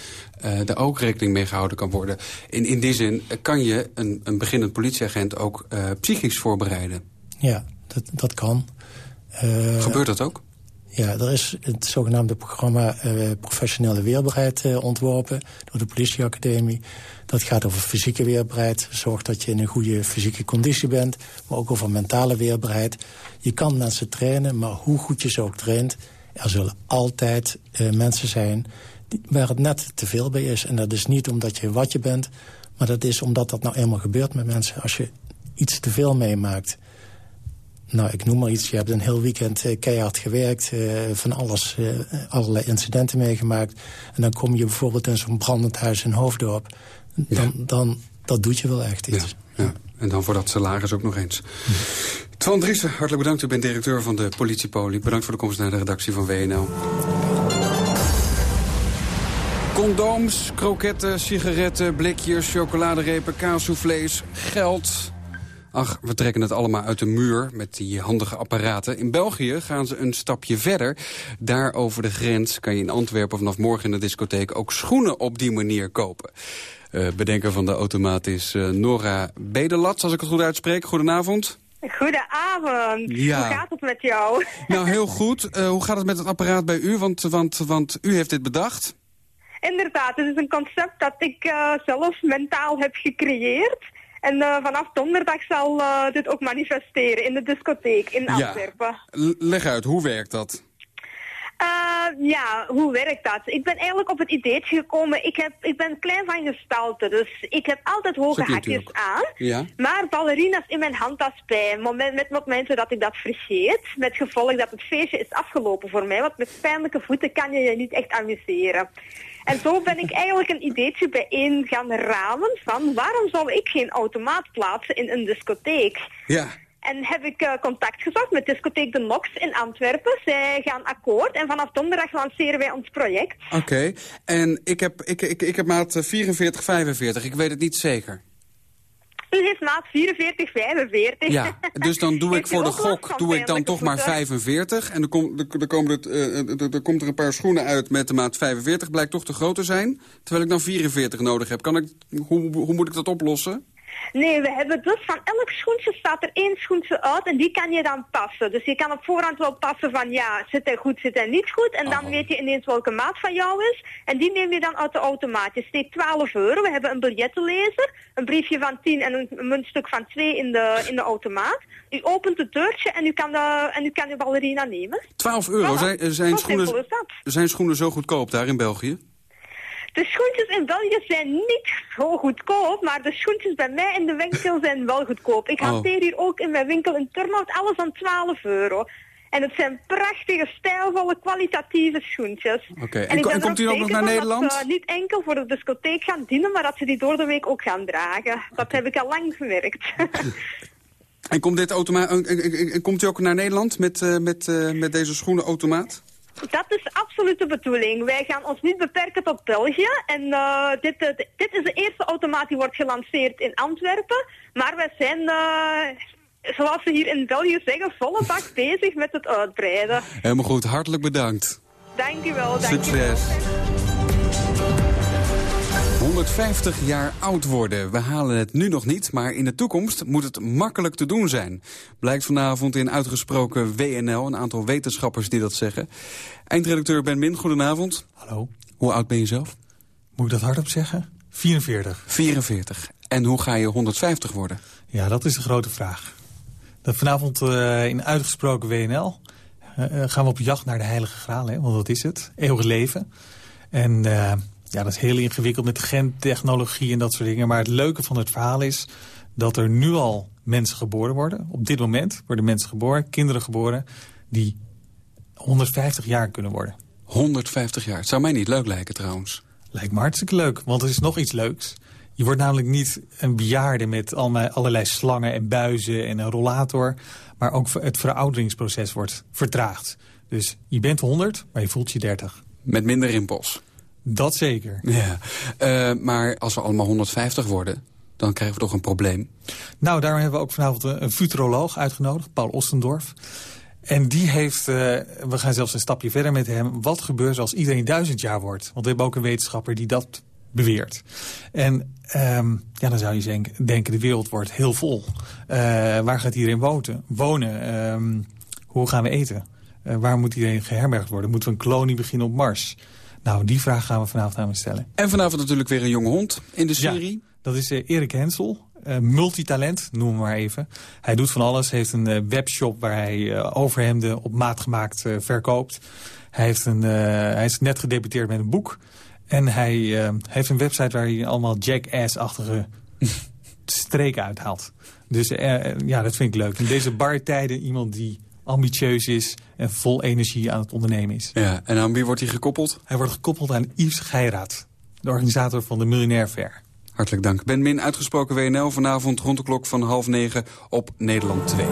daar ook rekening mee gehouden kan worden. In, in die zin kan je een, een beginnend politieagent ook psychisch voorbereiden.
Ja, dat, dat kan.
Gebeurt dat ook?
Ja, er is het zogenaamde programma uh, Professionele Weerbaarheid uh, ontworpen door de politieacademie. Dat gaat over fysieke weerbaarheid. Zorgt dat je in een goede fysieke conditie bent. Maar ook over mentale weerbaarheid. Je kan mensen trainen, maar hoe goed je ze ook traint... er zullen altijd uh, mensen zijn die, waar het net te veel bij is. En dat is niet omdat je wat je bent... maar dat is omdat dat nou eenmaal gebeurt met mensen. Als je iets te veel meemaakt nou, ik noem maar iets. Je hebt een heel weekend uh, keihard gewerkt. Uh, van alles, uh, allerlei incidenten meegemaakt. En dan kom je bijvoorbeeld in zo'n brandend huis in Hoofddorp. Dan, ja. dan, dat doet je wel echt iets.
Ja, ja. En dan voor dat salaris ook nog eens. Hm. Twan Driessen, hartelijk bedankt. U bent directeur van de politiepolie. Bedankt voor de komst naar de redactie van WNL. Condooms, kroketten, sigaretten, blikjes, chocoladerepen, kaassoufflés, geld... Ach, we trekken het allemaal uit de muur met die handige apparaten. In België gaan ze een stapje verder. Daar over de grens kan je in Antwerpen vanaf morgen in de discotheek... ook schoenen op die manier kopen. Uh, bedenker van de automaat is uh, Nora Bedelat, als ik het goed uitspreek. Goedenavond.
Goedenavond. Ja. Hoe gaat het met jou?
Nou, heel goed. Uh, hoe gaat het met het apparaat bij u? Want, want, want u heeft dit bedacht.
Inderdaad, het is een concept dat ik zelf mentaal heb gecreëerd. En uh, vanaf donderdag zal uh, dit ook manifesteren in de discotheek in Antwerpen.
Ja. Leg uit, hoe werkt dat?
Uh, ja, hoe werkt dat? Ik ben eigenlijk op het idee gekomen, ik, heb, ik ben klein van gestalte, dus ik heb altijd hoge hakjes aan.
Ja.
Maar ballerina's in mijn handtas bij, moment, met momenten dat ik dat vergeet. Met gevolg dat het feestje is afgelopen voor mij, want met pijnlijke voeten kan je je niet echt amuseren. En zo ben ik eigenlijk een ideetje bijeen gaan ramen van waarom zou ik geen automaat plaatsen in een discotheek?
Ja.
En heb ik uh, contact gezocht met discotheek De Nox in Antwerpen. Zij gaan akkoord en vanaf donderdag lanceren wij ons project.
Oké, okay. en ik heb, ik, ik, ik heb maat 44, 45. Ik weet het niet zeker.
U heeft maat 44, 45.
Ja, dus dan doe ik voor de gok doe ik dan toch maar 45. En dan, kom, dan, komen het, uh, dan komt er een paar schoenen uit met de maat 45. Blijkt toch te groot te zijn. Terwijl ik dan 44 nodig heb. Kan ik, hoe, hoe moet ik dat oplossen?
Nee, we hebben dus van elk schoentje staat er één schoentje uit en die kan je dan passen. Dus je kan op voorhand wel passen van ja, zit hij goed, zit hij niet goed. En dan weet je ineens welke maat van jou is. En die neem je dan uit de automaat. Je steekt 12 euro. We hebben een biljettenlezer, een briefje van 10 en een muntstuk van 2 in de, in de automaat. U opent het deurtje en u kan, de, en u kan uw ballerina nemen.
12 euro? Zijn, zijn, schoenen, zijn schoenen zo goedkoop daar in België?
De schoentjes in België zijn niet zo goedkoop, maar de schoentjes bij mij in de winkel zijn wel goedkoop. Ik hanteer hier ook in mijn winkel een turnout alles aan 12 euro. En het zijn prachtige, stijlvolle, kwalitatieve schoentjes.
Oké, en, en, komt u ook nog naar Nederland?
Dat ze niet enkel voor de discotheek gaan dienen, maar dat ze die door de week ook gaan dragen. Dat heb ik al lang gemerkt.
en komt, dit automa en, komt u ook naar Nederland met, uh, met, uh, met deze schoenenautomaat?
Dat is absoluut de bedoeling. Wij gaan ons niet beperken tot België. En uh, dit, uh, dit is de eerste automaat die wordt gelanceerd in Antwerpen. Maar wij zijn, uh, zoals ze hier in België zeggen, volle bak bezig met het uitbreiden.
Helemaal goed. Hartelijk bedankt.
Dank u wel.
Succes. 150 jaar oud worden. We halen het nu nog niet, maar in de toekomst moet het makkelijk te doen zijn. Blijkt vanavond in uitgesproken WNL, een aantal wetenschappers die dat zeggen. Eindredacteur Ben Min, goedenavond.
Hallo.
Hoe oud ben je zelf?
Moet ik dat hardop zeggen? 44.
44. En hoe ga je 150 worden?
Ja, dat is de grote vraag. Dat vanavond uh, in uitgesproken WNL uh, gaan we op jacht naar de heilige graal, hè? want dat is het. Eeuwig leven. En... Uh, ja, dat is heel ingewikkeld met gentechnologie en dat soort dingen. Maar het leuke van het verhaal is dat er nu al mensen geboren worden. Op dit moment worden mensen geboren, kinderen geboren... die 150 jaar kunnen worden.
150 jaar. Het zou mij niet leuk lijken trouwens.
Lijkt me hartstikke leuk, want er is nog iets leuks. Je wordt namelijk niet een bejaarde met allerlei slangen en buizen en een rollator. Maar ook het verouderingsproces wordt vertraagd. Dus je bent 100, maar je voelt je 30.
Met minder rimpels.
Dat zeker.
Ja. Uh, maar als we allemaal 150 worden, dan krijgen we toch een probleem.
Nou, daarom hebben we ook vanavond een futuroloog uitgenodigd, Paul Ostendorf. En die heeft, uh, we gaan zelfs een stapje verder met hem... wat gebeurt als iedereen duizend jaar wordt? Want we hebben ook een wetenschapper die dat beweert. En um, ja, dan zou je denken, de wereld wordt heel vol. Uh, waar gaat iedereen wonen? wonen? Um, hoe gaan we eten? Uh, waar moet iedereen geherbergd worden? Moeten we een kolonie beginnen op Mars? Nou, die vraag gaan we vanavond aan hem stellen.
En vanavond natuurlijk weer een jonge hond in de serie.
Ja, dat is uh, Erik Hensel. Uh, multitalent, noem maar even. Hij doet van alles. Hij heeft een uh, webshop waar hij uh, overhemden op maat gemaakt verkoopt. Hij, heeft een, hij is net gedebuteerd met een boek. En hij heeft een website waar hij allemaal jackass-achtige streken uithaalt. Dus ja, dat vind ik leuk. In deze bartijden iemand die ambitieus is en vol energie aan het ondernemen is.
Ja, en aan wie wordt hij gekoppeld?
Hij wordt gekoppeld aan Yves Geiraat, de organisator van de Miljonair Fair.
Hartelijk dank. Ben Min, uitgesproken WNL, vanavond rond de klok van half negen op Nederland 2.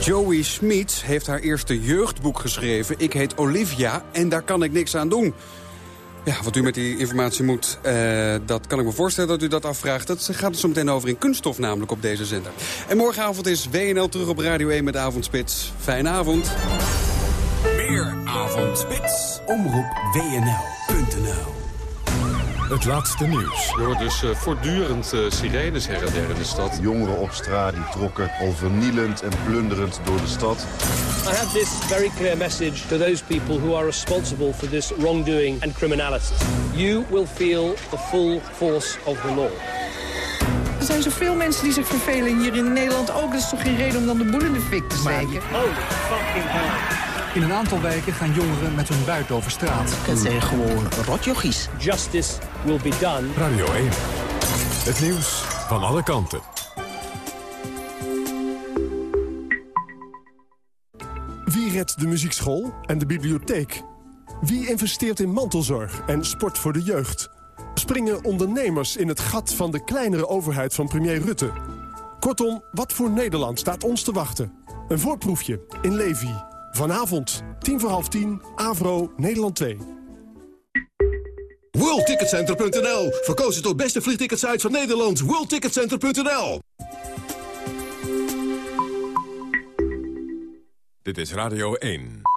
Joey Smits heeft haar eerste jeugdboek geschreven. Ik heet Olivia en daar kan ik niks aan doen. Ja, wat u met die informatie moet, uh, dat kan ik me voorstellen dat u dat afvraagt. Dat gaat er zo meteen over in kunststof namelijk op deze zender. En morgenavond is WNL terug op Radio 1 met Avondspits. Fijne avond.
Meer Avondspits. Omroep WNL.nl het laatste nieuws.
Je hoort dus uh, voortdurend uh, sirenes her en der in de stad.
Jongeren op straat die trokken al vernielend en plunderend door de stad.
I have this very clear message to those people who are responsible for this wrongdoing and criminality. You will feel the full force of the law.
Er zijn zoveel mensen die zich vervelen hier in Nederland ook. Dat is toch geen reden om dan de boel in de fik te steken?
fucking hell. In een aantal wijken gaan jongeren met hun buit over straat.
Het zijn gewoon rotjochies.
Justice will be done.
Radio 1. Het nieuws van alle kanten.
Wie redt de muziekschool en de bibliotheek? Wie investeert in mantelzorg en sport voor de jeugd? Springen ondernemers in het gat van de kleinere overheid van premier Rutte? Kortom, wat voor Nederland staat ons te wachten? Een voorproefje in Levi. Vanavond, tien voor half tien, Avro, Nederland 2.
WorldTicketCenter.nl. Verkozen tot beste vliegticketsite van Nederland. WorldTicketCenter.nl.
Dit is Radio 1.